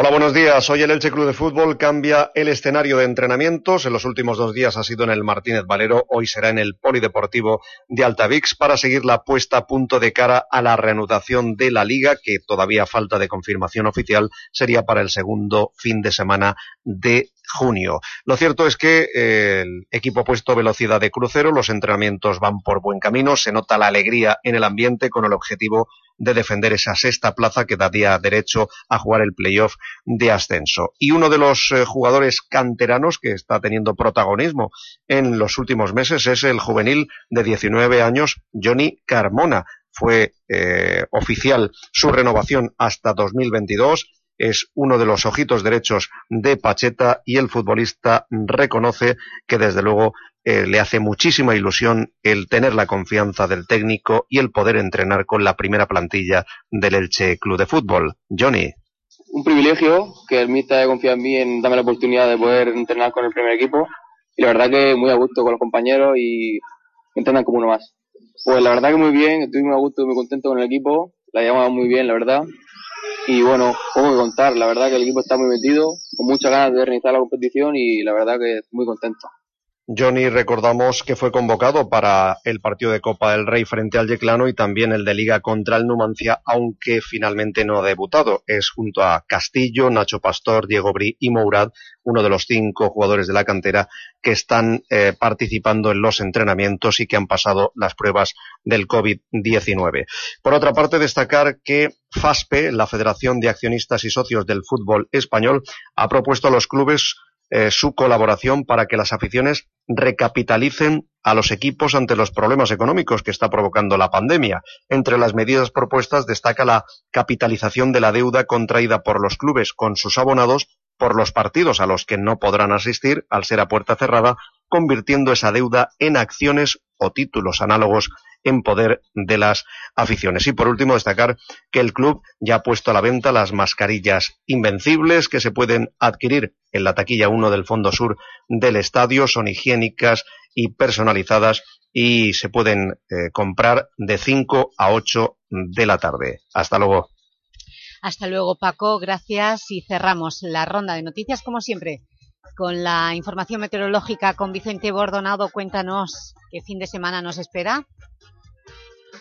Hola, buenos días. Hoy el Elche Club de Fútbol cambia el escenario de entrenamientos. En los últimos dos días ha sido en el Martínez Valero. Hoy será en el Polideportivo de Altavix para seguir la puesta a punto de cara a la reanudación de la Liga, que todavía falta de confirmación oficial, sería para el segundo fin de semana de junio. Lo cierto es que eh, el equipo ha puesto velocidad de crucero, los entrenamientos van por buen camino, se nota la alegría en el ambiente con el objetivo de defender esa sexta plaza que daría derecho a jugar el playoff de ascenso. Y uno de los eh, jugadores canteranos que está teniendo protagonismo en los últimos meses es el juvenil de 19 años, Johnny Carmona. Fue eh, oficial su renovación hasta 2022 es uno de los ojitos derechos de Pacheta y el futbolista reconoce que desde luego eh, le hace muchísima ilusión el tener la confianza del técnico y el poder entrenar con la primera plantilla del Elche Club de Fútbol. Johnny. un privilegio que el míster haya confiado en mí en darme la oportunidad de poder entrenar con el primer equipo y la verdad que muy a gusto con los compañeros y entrenan como uno más. Pues la verdad que muy bien, estoy muy a gusto muy contento con el equipo, la llevamos muy bien la verdad y bueno, poco que contar, la verdad que el equipo está muy metido, con muchas ganas de realizar la competición y la verdad que muy contento. Johnny, recordamos que fue convocado para el partido de Copa del Rey frente al Yeclano y también el de Liga contra el Numancia, aunque finalmente no ha debutado. Es junto a Castillo, Nacho Pastor, Diego Bri y Mourad, uno de los cinco jugadores de la cantera que están eh, participando en los entrenamientos y que han pasado las pruebas del COVID-19. Por otra parte, destacar que FASPE, la Federación de Accionistas y Socios del Fútbol Español, ha propuesto a los clubes eh, su colaboración para que las aficiones recapitalicen a los equipos ante los problemas económicos que está provocando la pandemia. Entre las medidas propuestas destaca la capitalización de la deuda contraída por los clubes con sus abonados por los partidos a los que no podrán asistir al ser a puerta cerrada, convirtiendo esa deuda en acciones o títulos análogos en poder de las aficiones. Y por último, destacar que el club ya ha puesto a la venta las mascarillas invencibles que se pueden adquirir en la taquilla 1 del Fondo Sur del estadio. Son higiénicas y personalizadas y se pueden eh, comprar de 5 a 8 de la tarde. Hasta luego. Hasta luego, Paco. Gracias y cerramos la ronda de noticias, como siempre, con la información meteorológica con Vicente Bordonado. Cuéntanos qué fin de semana nos espera.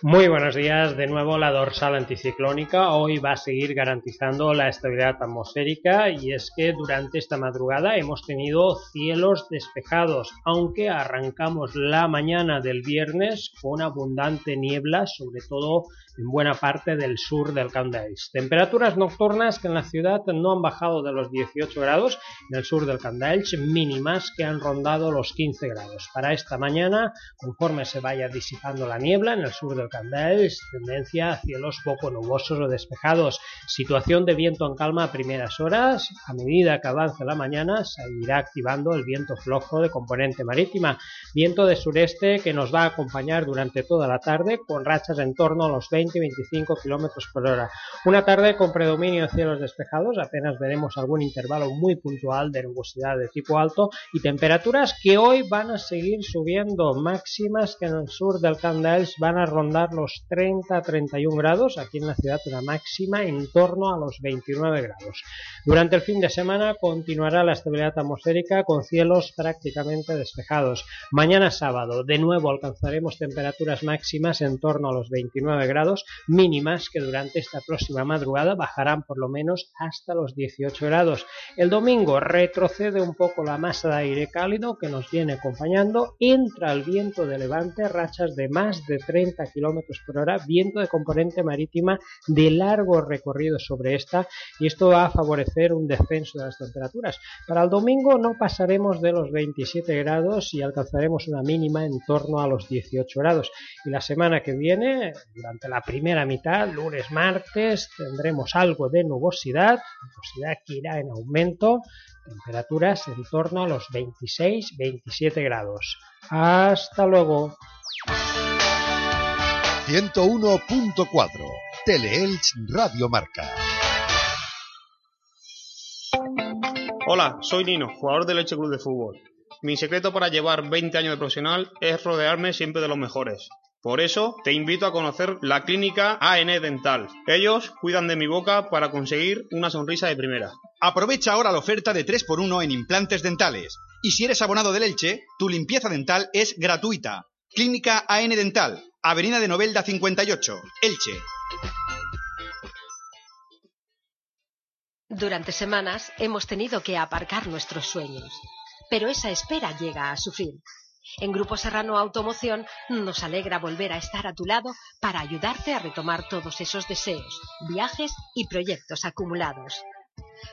Muy buenos días, de nuevo la dorsal anticiclónica hoy va a seguir garantizando la estabilidad atmosférica y es que durante esta madrugada hemos tenido cielos despejados, aunque arrancamos la mañana del viernes con abundante niebla, sobre todo en buena parte del sur del d'Elx. Temperaturas nocturnas que en la ciudad no han bajado de los 18 grados, en el sur del d'Elx mínimas que han rondado los 15 grados. Para esta mañana, conforme se vaya disipando la niebla en el sur del D'Elx, tendencia a cielos poco nubosos o despejados, situación de viento en calma a primeras horas, a medida que avance la mañana se irá activando el viento flojo de componente marítima, viento de sureste que nos va a acompañar durante toda la tarde con rachas en torno a los 20-25 km por hora. Una tarde con predominio de cielos despejados, apenas veremos algún intervalo muy puntual de nubosidad de tipo alto y temperaturas que hoy van a seguir subiendo, máximas que en el sur del d'Elx van a rondar los 30-31 grados, aquí en la ciudad una máxima en torno a los 29 grados. Durante el fin de semana continuará la estabilidad atmosférica con cielos prácticamente despejados. Mañana sábado de nuevo alcanzaremos temperaturas máximas en torno a los 29 grados, mínimas que durante esta próxima madrugada bajarán por lo menos hasta los 18 grados. El domingo retrocede un poco la masa de aire cálido que nos viene acompañando, entra el viento de levante, rachas de más de 30 km kilómetros por hora, viento de componente marítima de largo recorrido sobre esta y esto va a favorecer un descenso de las temperaturas. Para el domingo no pasaremos de los 27 grados y alcanzaremos una mínima en torno a los 18 grados. Y la semana que viene, durante la primera mitad, lunes, martes, tendremos algo de nubosidad, nubosidad que irá en aumento, temperaturas en torno a los 26-27 grados. Hasta luego. 101.4 Teleelch Radio Marca. Hola, soy Nino, jugador del Elche Club de Fútbol. Mi secreto para llevar 20 años de profesional es rodearme siempre de los mejores. Por eso te invito a conocer la clínica AN Dental. Ellos cuidan de mi boca para conseguir una sonrisa de primera. Aprovecha ahora la oferta de 3x1 en implantes dentales. Y si eres abonado del Elche, tu limpieza dental es gratuita. Clínica AN Dental, Avenida de Novelda 58, Elche. Durante semanas hemos tenido que aparcar nuestros sueños, pero esa espera llega a su fin. En Grupo Serrano Automoción nos alegra volver a estar a tu lado para ayudarte a retomar todos esos deseos, viajes y proyectos acumulados.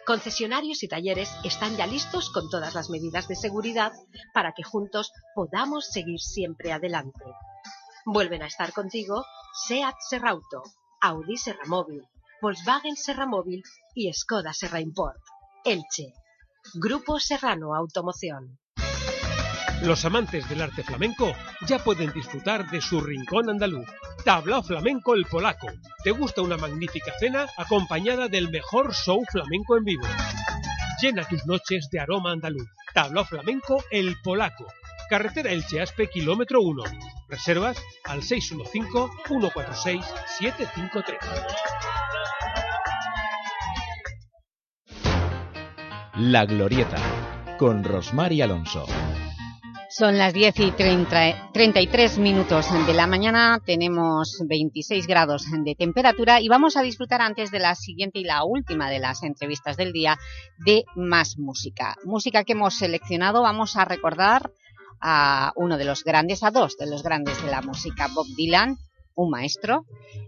Concesionarios y talleres están ya listos con todas las medidas de seguridad para que juntos podamos seguir siempre adelante. Vuelven a estar contigo SEAT Serrauto, Audi Serramóvil, Volkswagen Serramóvil y Skoda Serra Import. Elche. Grupo Serrano Automoción. Los amantes del arte flamenco ya pueden disfrutar de su rincón andaluz. Tablao Flamenco el Polaco. ¿Te gusta una magnífica cena acompañada del mejor show flamenco en vivo? Llena tus noches de aroma andaluz. Tablao Flamenco el Polaco. Carretera Elche Aspe, kilómetro 1. Reservas al 615-146-753. La Glorieta, con Rosmar y Alonso. Son las 10 y 30, 33 minutos de la mañana, tenemos 26 grados de temperatura y vamos a disfrutar antes de la siguiente y la última de las entrevistas del día de más música. Música que hemos seleccionado, vamos a recordar a uno de los grandes, a dos de los grandes de la música, Bob Dylan, un maestro,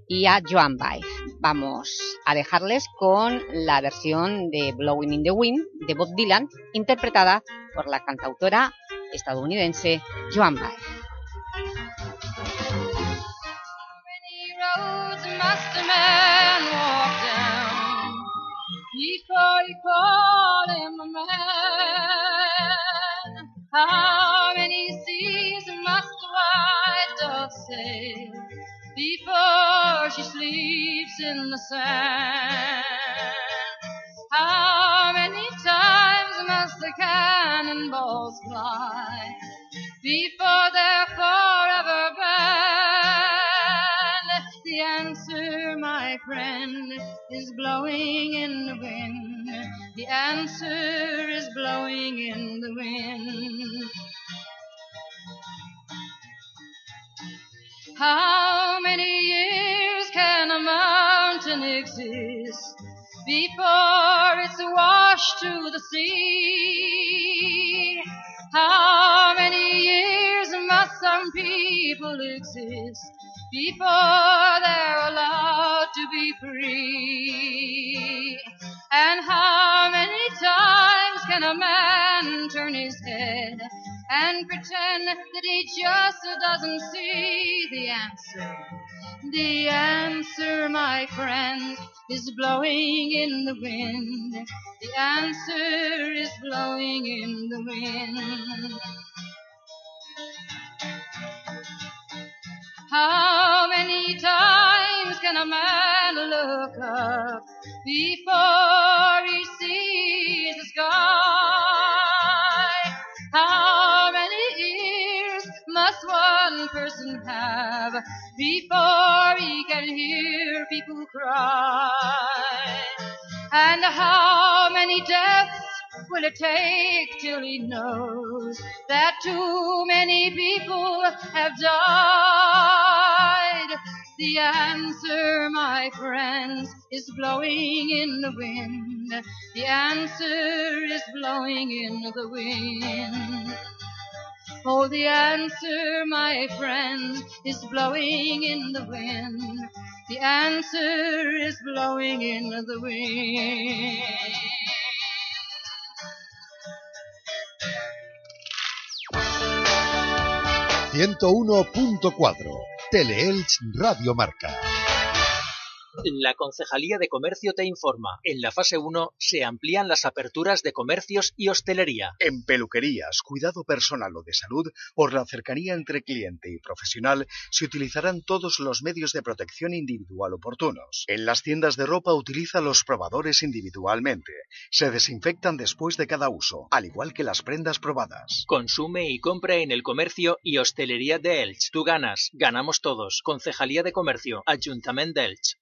y a Joan Baez. Vamos a dejarles con la versión de Blowing in the Wind de Bob Dylan, interpretada por la cantautora estadounidense Joan Baez. She sleeps in the sand? How many times must the cannonballs fly before they're forever banned? The answer, my friend, is blowing in the wind. The answer is blowing in the wind. How before it's washed to the sea? How many years must some people exist before they're allowed to be free? And how many times can a man turn his head and pretend that he just doesn't see the answer? The answer, my friend, is blowing in the wind. The answer is blowing in the wind. How many times can a man look up before he sees the sky? Before he can hear people cry? And how many deaths will it take till he knows that too many people have died? The answer, my friends, is blowing in the wind. The answer is blowing in the wind. Oh, the answer, my friend, is blowing in the wind. The answer is blowing in the wind. 101.4 Teleelch Radio Marca. La Concejalía de Comercio te informa. En la fase 1 se amplían las aperturas de comercios y hostelería. En peluquerías, cuidado personal o de salud, por la cercanía entre cliente y profesional, se utilizarán todos los medios de protección individual oportunos. En las tiendas de ropa utiliza los probadores individualmente. Se desinfectan después de cada uso, al igual que las prendas probadas. Consume y compra en el comercio y hostelería de Elch. Tú ganas, ganamos todos. Concejalía de Comercio, Ayuntamiento de Elch.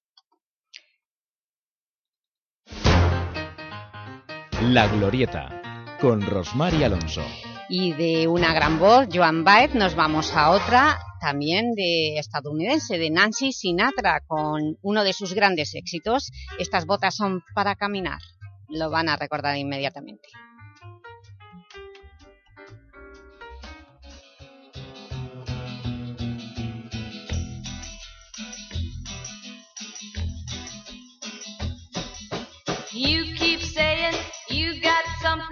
La Glorieta, con Rosmar y Alonso. Y de una gran voz, Joan Baez, nos vamos a otra, también de estadounidense, de Nancy Sinatra, con uno de sus grandes éxitos. Estas botas son para caminar. Lo van a recordar inmediatamente.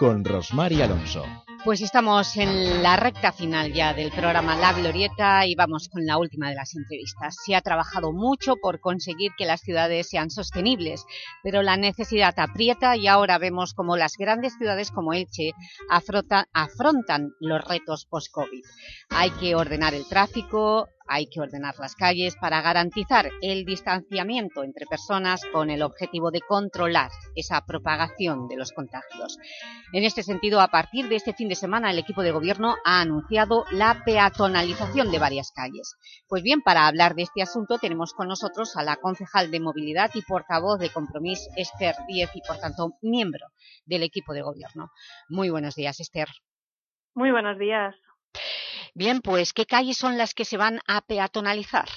con Rosmar y Alonso. Pues estamos en la recta final ya del programa La Glorieta y vamos con la última de las entrevistas. Se ha trabajado mucho por conseguir que las ciudades sean sostenibles, pero la necesidad aprieta y ahora vemos como las grandes ciudades como Elche afronta- afrontan los retos post-COVID. Hay que ordenar el tráfico, hay que ordenar las calles para garantizar el distanciamiento entre personas con el objetivo de controlar esa propagación de los contagios. En este sentido, a partir de este fin de semana, el equipo de gobierno ha anunciado la peatonalización de varias calles. Pues bien, para hablar de este asunto tenemos con nosotros a la concejal de Movilidad y portavoz de Compromís, Esther Díez, y por tanto miembro del equipo de gobierno. Muy buenos días, Esther. Muy buenos días. Bien, pues ¿qué calles son las que se van a peatonalizar?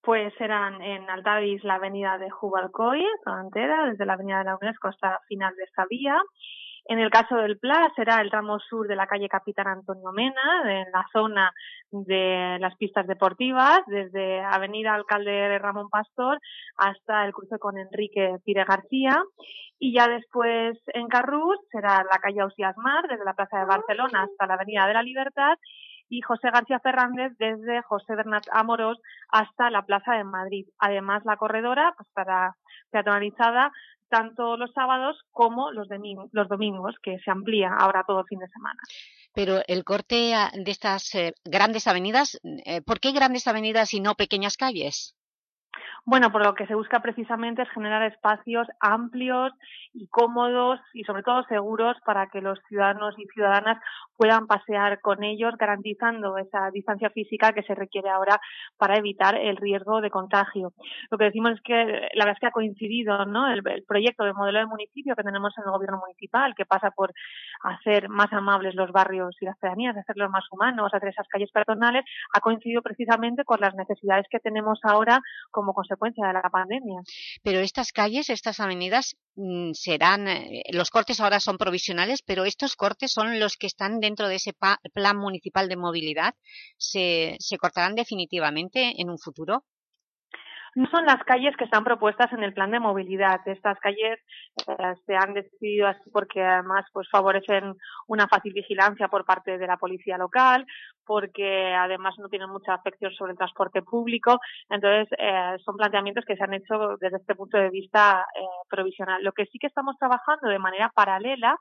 Pues serán en Altavis la avenida de Jubalcoy, frontera, desde la avenida de la UNESCO hasta final de esta vía. En el caso del PLA será el tramo sur de la calle Capitán Antonio Mena, en la zona de las pistas deportivas, desde Avenida Alcalde Ramón Pastor hasta el cruce con Enrique Pire García. Y ya después en Carrús será la calle Ausias Mar, desde la Plaza de Barcelona hasta la Avenida de la Libertad y José García Fernández desde José Bernat Amoros hasta la Plaza de Madrid. Además, la corredora pues, estará peatonalizada tanto los sábados como los, los domingos, que se amplía ahora todo fin de semana. Pero el corte de estas eh, grandes avenidas, eh, ¿por qué grandes avenidas y no pequeñas calles? Bueno, por lo que se busca precisamente es generar espacios amplios y cómodos y sobre todo seguros para que los ciudadanos y ciudadanas puedan pasear con ellos, garantizando esa distancia física que se requiere ahora para evitar el riesgo de contagio. Lo que decimos es que la verdad es que ha coincidido ¿no? el, proyecto de modelo de municipio que tenemos en el gobierno municipal, que pasa por hacer más amables los barrios y las pedanías, hacerlos más humanos, hacer esas calles personales, ha coincidido precisamente con las necesidades que tenemos ahora como consecuencia Pero estas calles, estas avenidas, mm, serán, eh, los cortes ahora son provisionales, pero estos cortes son los que están dentro de ese plan municipal de movilidad. ¿Se, se cortarán definitivamente en un futuro? No son las calles que están propuestas en el plan de movilidad. Estas calles eh, se han decidido así porque además pues favorecen una fácil vigilancia por parte de la policía local, porque además no tienen mucha afección sobre el transporte público. Entonces, eh, son planteamientos que se han hecho desde este punto de vista eh, provisional. Lo que sí que estamos trabajando de manera paralela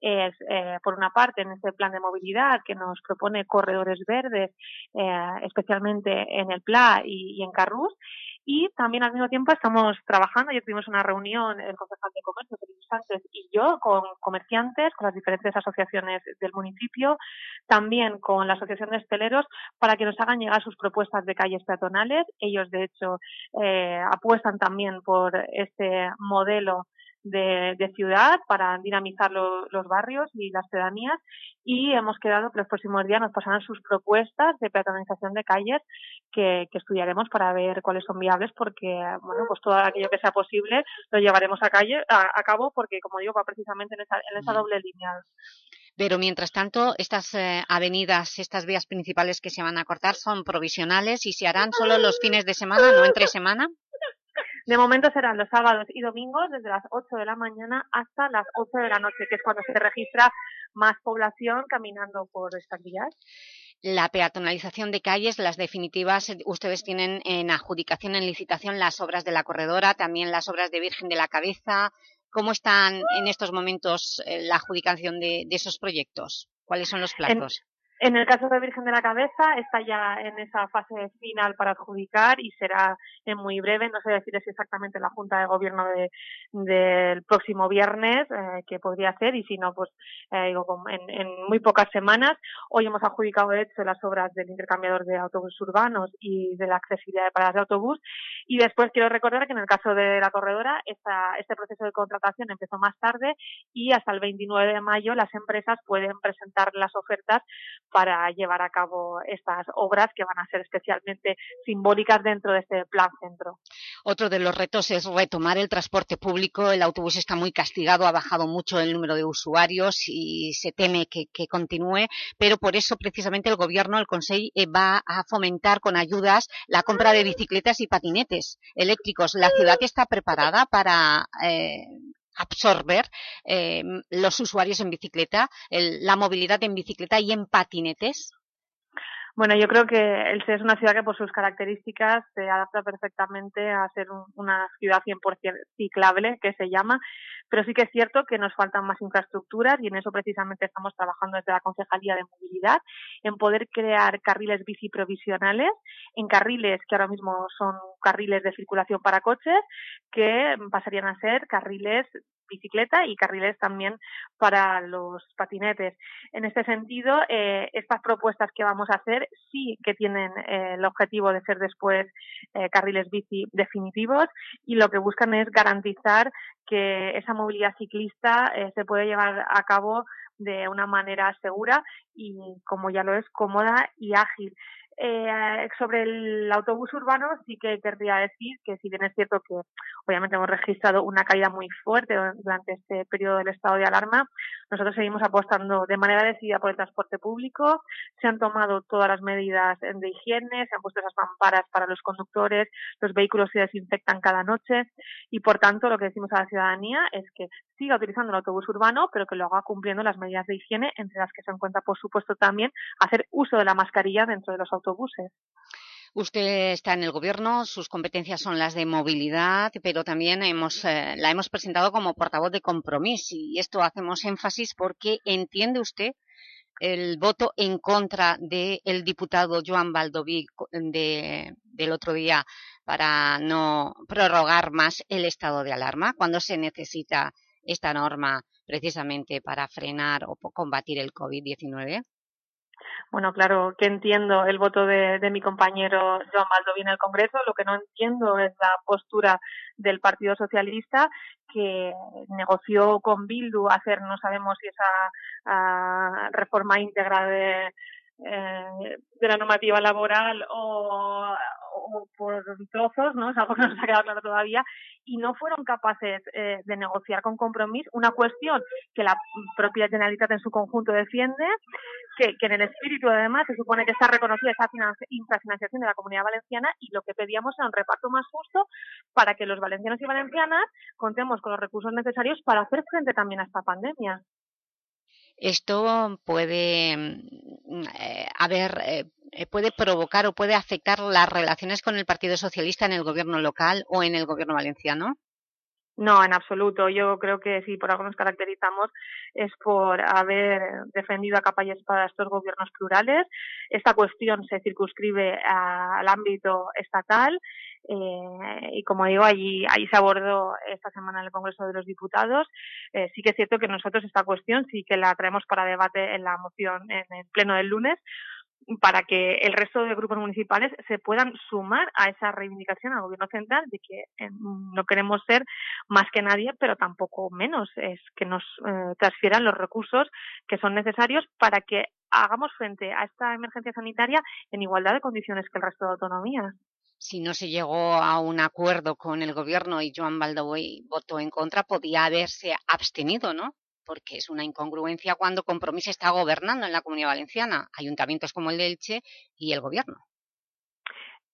es, eh, por una parte, en este plan de movilidad que nos propone corredores verdes, eh, especialmente en el PLA y, en Carrús, y también al mismo tiempo estamos trabajando, ya tuvimos una reunión el concejal de comercio, Felipe Sánchez, y yo con comerciantes, con las diferentes asociaciones del municipio, también con la Asociación de Esteleros, para que nos hagan llegar sus propuestas de calles peatonales. Ellos, de hecho, eh, apuestan también por este modelo de, ciudad para dinamizar los barrios y las pedanías y hemos quedado que los próximos días nos pasarán sus propuestas de peatonalización de calles que, estudiaremos para ver cuáles son viables porque bueno pues todo aquello que sea posible lo llevaremos a calle a, cabo porque como digo va precisamente en esa, en esa doble línea. Pero mientras tanto, estas eh, avenidas, estas vías principales que se van a cortar son provisionales y se harán solo los fines de semana, no entre semana. De momento serán los sábados y domingos desde las 8 de la mañana hasta las 8 de la noche, que es cuando se registra más población caminando por estas vías. La peatonalización de calles, las definitivas, eh, ustedes tienen en adjudicación, en licitación, las obras de la corredora, también las obras de Virgen de la Cabeza. ¿Cómo están en estos momentos eh, la adjudicación de, esos proyectos? ¿Cuáles son los plazos? En el caso de Virgen de la Cabeza está ya en esa fase final para adjudicar y será en muy breve, no sé decir si exactamente la Junta de Gobierno del próximo viernes, eh, que podría ser, y si no, pues eh, digo, en, muy pocas semanas. Hoy hemos adjudicado, de hecho, las obras del intercambiador de autobuses urbanos y de la accesibilidad de paradas de autobús. Y después quiero recordar que en el caso de la corredora, esta, este proceso de contratación empezó más tarde y hasta el 29 de mayo las empresas pueden presentar las ofertas para llevar a cabo estas obras que van a ser especialmente simbólicas dentro de este plan centro. Otro de los retos es retomar el transporte público. El autobús está muy castigado, ha bajado mucho el número de usuarios y se teme que, continúe, pero por eso precisamente el Gobierno, el Consejo, eh, va a fomentar con ayudas la compra de bicicletas y patinetes eléctricos. ¿La ciudad está preparada para eh, absorber eh, los usuarios en bicicleta, la movilidad en bicicleta y en patinetes? Bueno, yo creo que el es una ciudad que por sus características se adapta perfectamente a ser una ciudad 100% ciclable, que se llama, pero sí que es cierto que nos faltan más infraestructuras y en eso precisamente estamos trabajando desde la Concejalía de Movilidad, en poder crear carriles bici provisionales, en carriles que ahora mismo son carriles de circulación para coches, que pasarían a ser carriles bicicleta y carriles también para los patinetes. En este sentido, eh, estas propuestas que vamos a hacer sí que tienen eh, el objetivo de ser después eh, carriles bici definitivos y lo que buscan es garantizar que esa movilidad ciclista se puede llevar a cabo de una manera segura y, como ya lo es, cómoda y ágil. Eh, sobre el autobús urbano sí que querría decir que si bien es cierto que obviamente hemos registrado una caída muy fuerte durante este periodo del estado de alarma, Nosotros seguimos apostando de manera decidida por el transporte público, se han tomado todas las medidas de higiene, se han puesto esas mamparas para los conductores, los vehículos se desinfectan cada noche y por tanto lo que decimos a la ciudadanía es que siga utilizando el autobús urbano, pero que lo haga cumpliendo las medidas de higiene, entre las que se encuentra, por supuesto, también hacer uso de la mascarilla dentro de los autobuses. Usted está en el Gobierno, sus competencias son las de movilidad, pero también hemos, eh, la hemos presentado como portavoz de compromiso y esto hacemos énfasis porque entiende usted el voto en contra del diputado Joan Baldoví de, del otro día para no prorrogar más el estado de alarma cuando se necesita esta norma precisamente para frenar o combatir el COVID-19? Bueno, claro que entiendo el voto de, de mi compañero Joan Baldoví en el Congreso. Lo que no entiendo es la postura del Partido Socialista que negoció con Bildu hacer, no sabemos si esa uh, reforma íntegra de, eh, de la normativa laboral o, por trozos, ¿no? Es algo que no se ha quedado claro todavía, y no fueron capaces eh, de negociar con compromiso una cuestión que la propia Generalitat en su conjunto defiende, que, que en el espíritu además se supone que está reconocida esa infrafinanciación de la comunidad valenciana y lo que pedíamos era un reparto más justo para que los valencianos y valencianas contemos con los recursos necesarios para hacer frente también a esta pandemia. Esto puede mm, eh, haber, eh, eh, puede provocar o puede afectar las relaciones con el Partido Socialista en el gobierno local o en el gobierno valenciano. No, en absoluto. Yo creo que si por algo nos caracterizamos es por haber defendido a capa y espada estos gobiernos plurales. Esta cuestión se circunscribe al ámbito estatal eh, y como digo, allí, allí se abordó esta semana en el Congreso de los Diputados. Eh, sí que es cierto que nosotros esta cuestión sí que la traemos para debate en la moción en el pleno del lunes para que el resto de grupos municipales se puedan sumar a esa reivindicación al gobierno central de que eh, no queremos ser más que nadie, pero tampoco menos, es que nos eh, transfieran los recursos que son necesarios para que hagamos frente a esta emergencia sanitaria en igualdad de condiciones que el resto de autonomías si no se llegó a un acuerdo con el gobierno y Joan Baldoví votó en contra, podía haberse abstenido, ¿no? Porque es una incongruencia cuando Compromís está gobernando en la Comunidad Valenciana, ayuntamientos como el de Elche y el gobierno.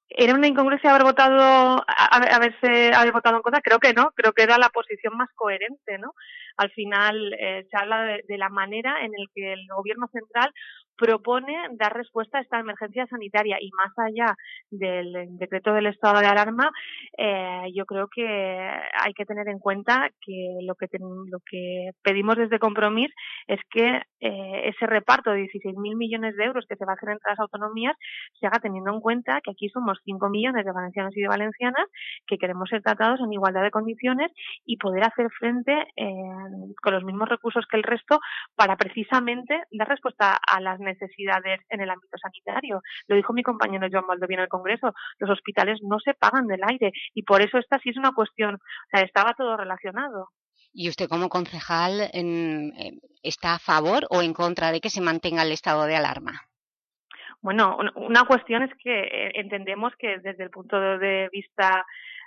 ¿Era una incongruencia haber votado, haberse, haber votado en contra? Creo que no, creo que era la posición más coherente, ¿no? Al final eh, se habla de, de la manera en la que el gobierno central propone dar respuesta a esta emergencia sanitaria y más allá del decreto del estado de alarma, eh, yo creo que hay que tener en cuenta que lo que, lo que pedimos desde Compromís es que eh, ese reparto de 16.000 millones de euros que se va a hacer entre las autonomías se haga teniendo en cuenta que aquí somos 5 millones de valencianos y de valencianas que queremos ser tratados en igualdad de condiciones y poder hacer frente eh, con los mismos recursos que el resto para precisamente dar respuesta a las necesidades en el ámbito sanitario. Lo dijo mi compañero Joan Baldoví en el Congreso, los hospitales no se pagan del aire y por eso esta sí es una cuestión, o sea, estaba todo relacionado. ¿Y usted como concejal en, está a favor o en contra de que se mantenga el estado de alarma? Bueno, una cuestión es que eh, entendemos que desde el punto de vista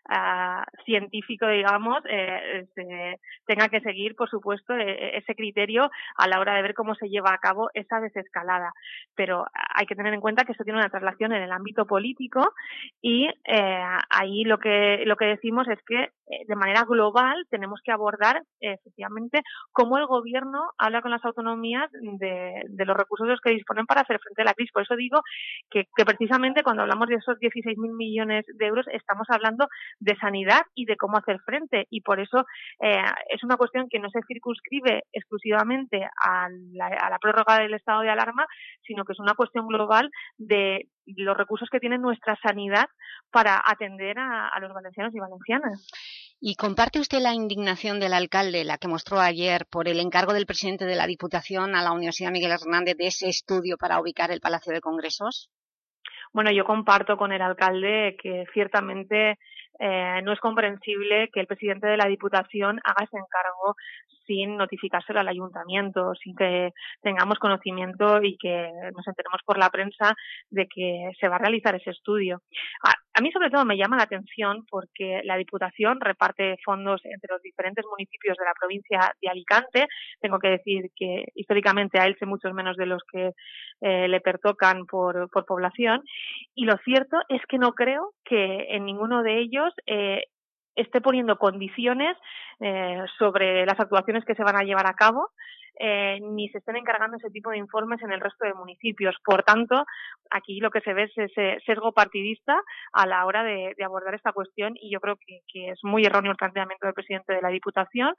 uh, científico, digamos, eh, se tenga que seguir, por supuesto, e, ese criterio a la hora de ver cómo se lleva a cabo esa desescalada. Pero hay que tener en cuenta que eso tiene una traslación en el ámbito político y eh, ahí lo que, lo que decimos es que eh, de manera global tenemos que abordar efectivamente cómo el gobierno habla con las autonomías de, de los recursos de los que disponen para hacer frente a la crisis. Por eso digo que, que precisamente cuando hablamos de esos 16.000 millones de euros estamos hablando de sanidad y de cómo hacer frente. Y por eso eh, es una cuestión que no se circunscribe exclusivamente a la, a la prórroga del estado de alarma, sino que es una cuestión global de los recursos que tiene nuestra sanidad para atender a, a los valencianos y valencianas. ¿Y comparte usted la indignación del alcalde, la que mostró ayer por el encargo del presidente de la Diputación a la Universidad Miguel Hernández de ese estudio para ubicar el Palacio de Congresos? Bueno, yo comparto con el alcalde que ciertamente eh, no es comprensible que el presidente de la Diputación haga ese encargo sin notificárselo al ayuntamiento, sin que tengamos conocimiento y que nos enteremos por la prensa de que se va a realizar ese estudio. A mí sobre todo me llama la atención porque la Diputación reparte fondos entre los diferentes municipios de la provincia de Alicante. Tengo que decir que históricamente a Elche muchos menos de los que eh, le pertocan por, población. Y lo cierto es que no creo que en ninguno de ellos eh, esté poniendo condiciones eh, sobre las actuaciones que se van a llevar a cabo eh, ni se estén encargando ese tipo de informes en el resto de municipios. Por tanto, aquí lo que se ve es ese sesgo partidista a la hora de, abordar esta cuestión y yo creo que, es muy erróneo el planteamiento del presidente de la Diputación,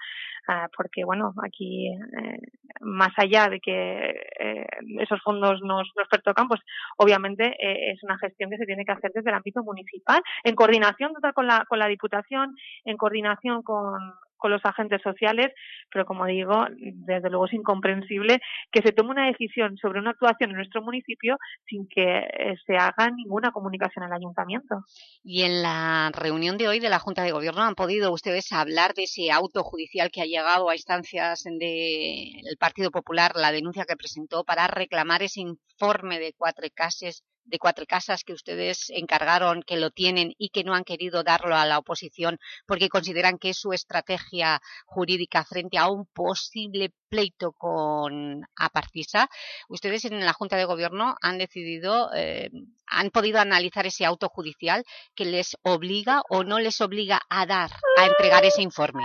ah, porque, bueno, aquí, eh, más allá de que eh, esos fondos nos, nos pertocan, pues obviamente es una gestión que se tiene que hacer desde el ámbito municipal, en coordinación total con la, con la Diputación, en coordinación con, con los agentes sociales, pero como digo, desde luego es incomprensible que se tome una decisión sobre una actuación en nuestro municipio sin que eh, se haga ninguna comunicación al ayuntamiento. Y en la reunión de hoy de la Junta de Gobierno han podido ustedes hablar de ese auto judicial que ha llegado a instancias del Partido Popular, la denuncia que presentó para reclamar ese informe de cuatro cases de cuatro casas que ustedes encargaron, que lo tienen y que no han querido darlo a la oposición porque consideran que es su estrategia jurídica frente a un posible pleito con Apartisa. Ustedes en la Junta de Gobierno han decidido, eh, han podido analizar ese auto judicial que les obliga o no les obliga a dar, a entregar ese informe.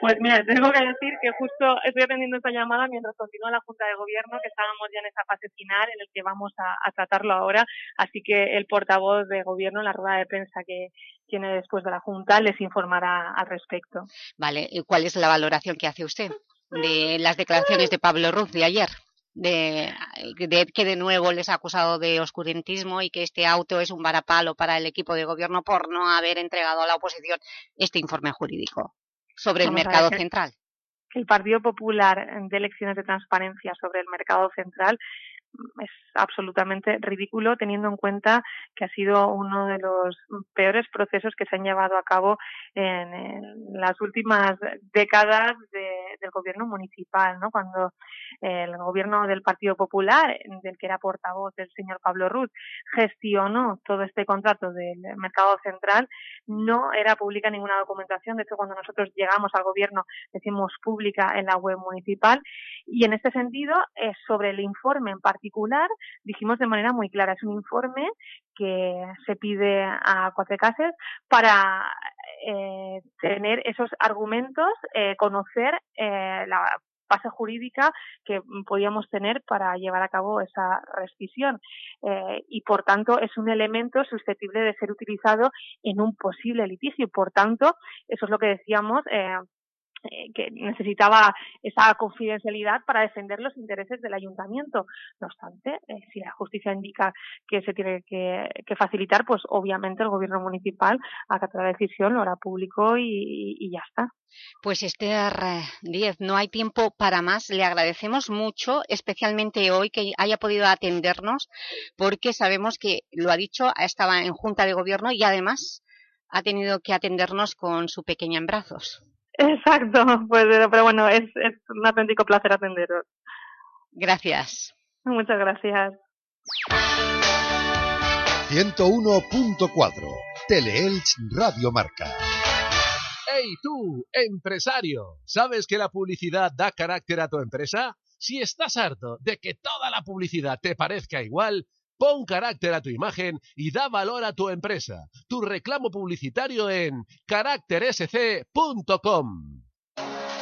Pues mira, tengo que decir que justo estoy atendiendo esta llamada mientras continúa la Junta de Gobierno, que estábamos ya en esa fase final en el que vamos a, tratarlo ahora, así que el portavoz de Gobierno la rueda de prensa que tiene después de la Junta les informará al respecto. Vale, ¿y cuál es la valoración que hace usted de las declaraciones de Pablo Ruz de ayer? De, de, que de nuevo les ha acusado de oscurantismo y que este auto es un varapalo para el equipo de gobierno por no haber entregado a la oposición este informe jurídico sobre el mercado central. El Partido Popular de elecciones de transparencia sobre el mercado central es absolutamente ridículo teniendo en cuenta que ha sido uno de los peores procesos que se han llevado a cabo en, las últimas décadas del gobierno municipal, ¿no? Cuando el gobierno del Partido Popular, del que era portavoz el señor Pablo Ruz, gestionó todo este contrato del mercado central, no era pública ninguna documentación. De hecho, cuando nosotros llegamos al gobierno, decimos pública en la web municipal. Y en este sentido, sobre el informe en particular, dijimos de manera muy clara, es un informe que se pide a Cuatrecases para eh, tener esos argumentos, eh, conocer eh, la base jurídica que podíamos tener para llevar a cabo esa rescisión y por tanto es un elemento susceptible de ser utilizado en un posible litigio. Por tanto, eso es lo que decíamos, eh, que necesitaba esa confidencialidad para defender los intereses del ayuntamiento. No obstante, eh, si la justicia indica que se tiene que, facilitar, pues obviamente el gobierno municipal acatará la decisión, lo hará público y, ya está. Pues Esther Díez, no hay tiempo para más. Le agradecemos mucho, especialmente hoy que haya podido atendernos, porque sabemos que, lo ha dicho, estaba en Junta de Gobierno y además ha tenido que atendernos con su pequeña en brazos. Exacto, pues, pero bueno, es, es un auténtico placer atenderos. Gracias. Muchas gracias. 101.4 Teleelch Radio Marca. ¡Hey tú, empresario! ¿Sabes que la publicidad da carácter a tu empresa? Si estás harto de que toda la publicidad te parezca igual, Pon carácter a tu imagen y da valor a tu empresa. Tu reclamo publicitario en caráctersc.com.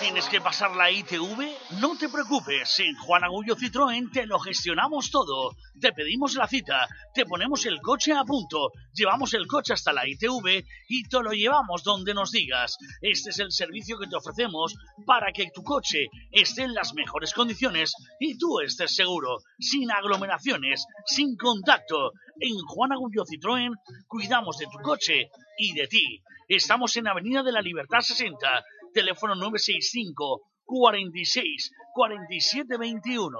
¿Tienes que pasar la ITV? No te preocupes, en Juan Agullo Citroën te lo gestionamos todo. Te pedimos la cita, te ponemos el coche a punto, llevamos el coche hasta la ITV y te lo llevamos donde nos digas. Este es el servicio que te ofrecemos para que tu coche esté en las mejores condiciones y tú estés seguro, sin aglomeraciones, sin contacto. En Juan Agullo Citroën cuidamos de tu coche y de ti. Estamos en Avenida de la Libertad 60 teléfono 965 46 47 21.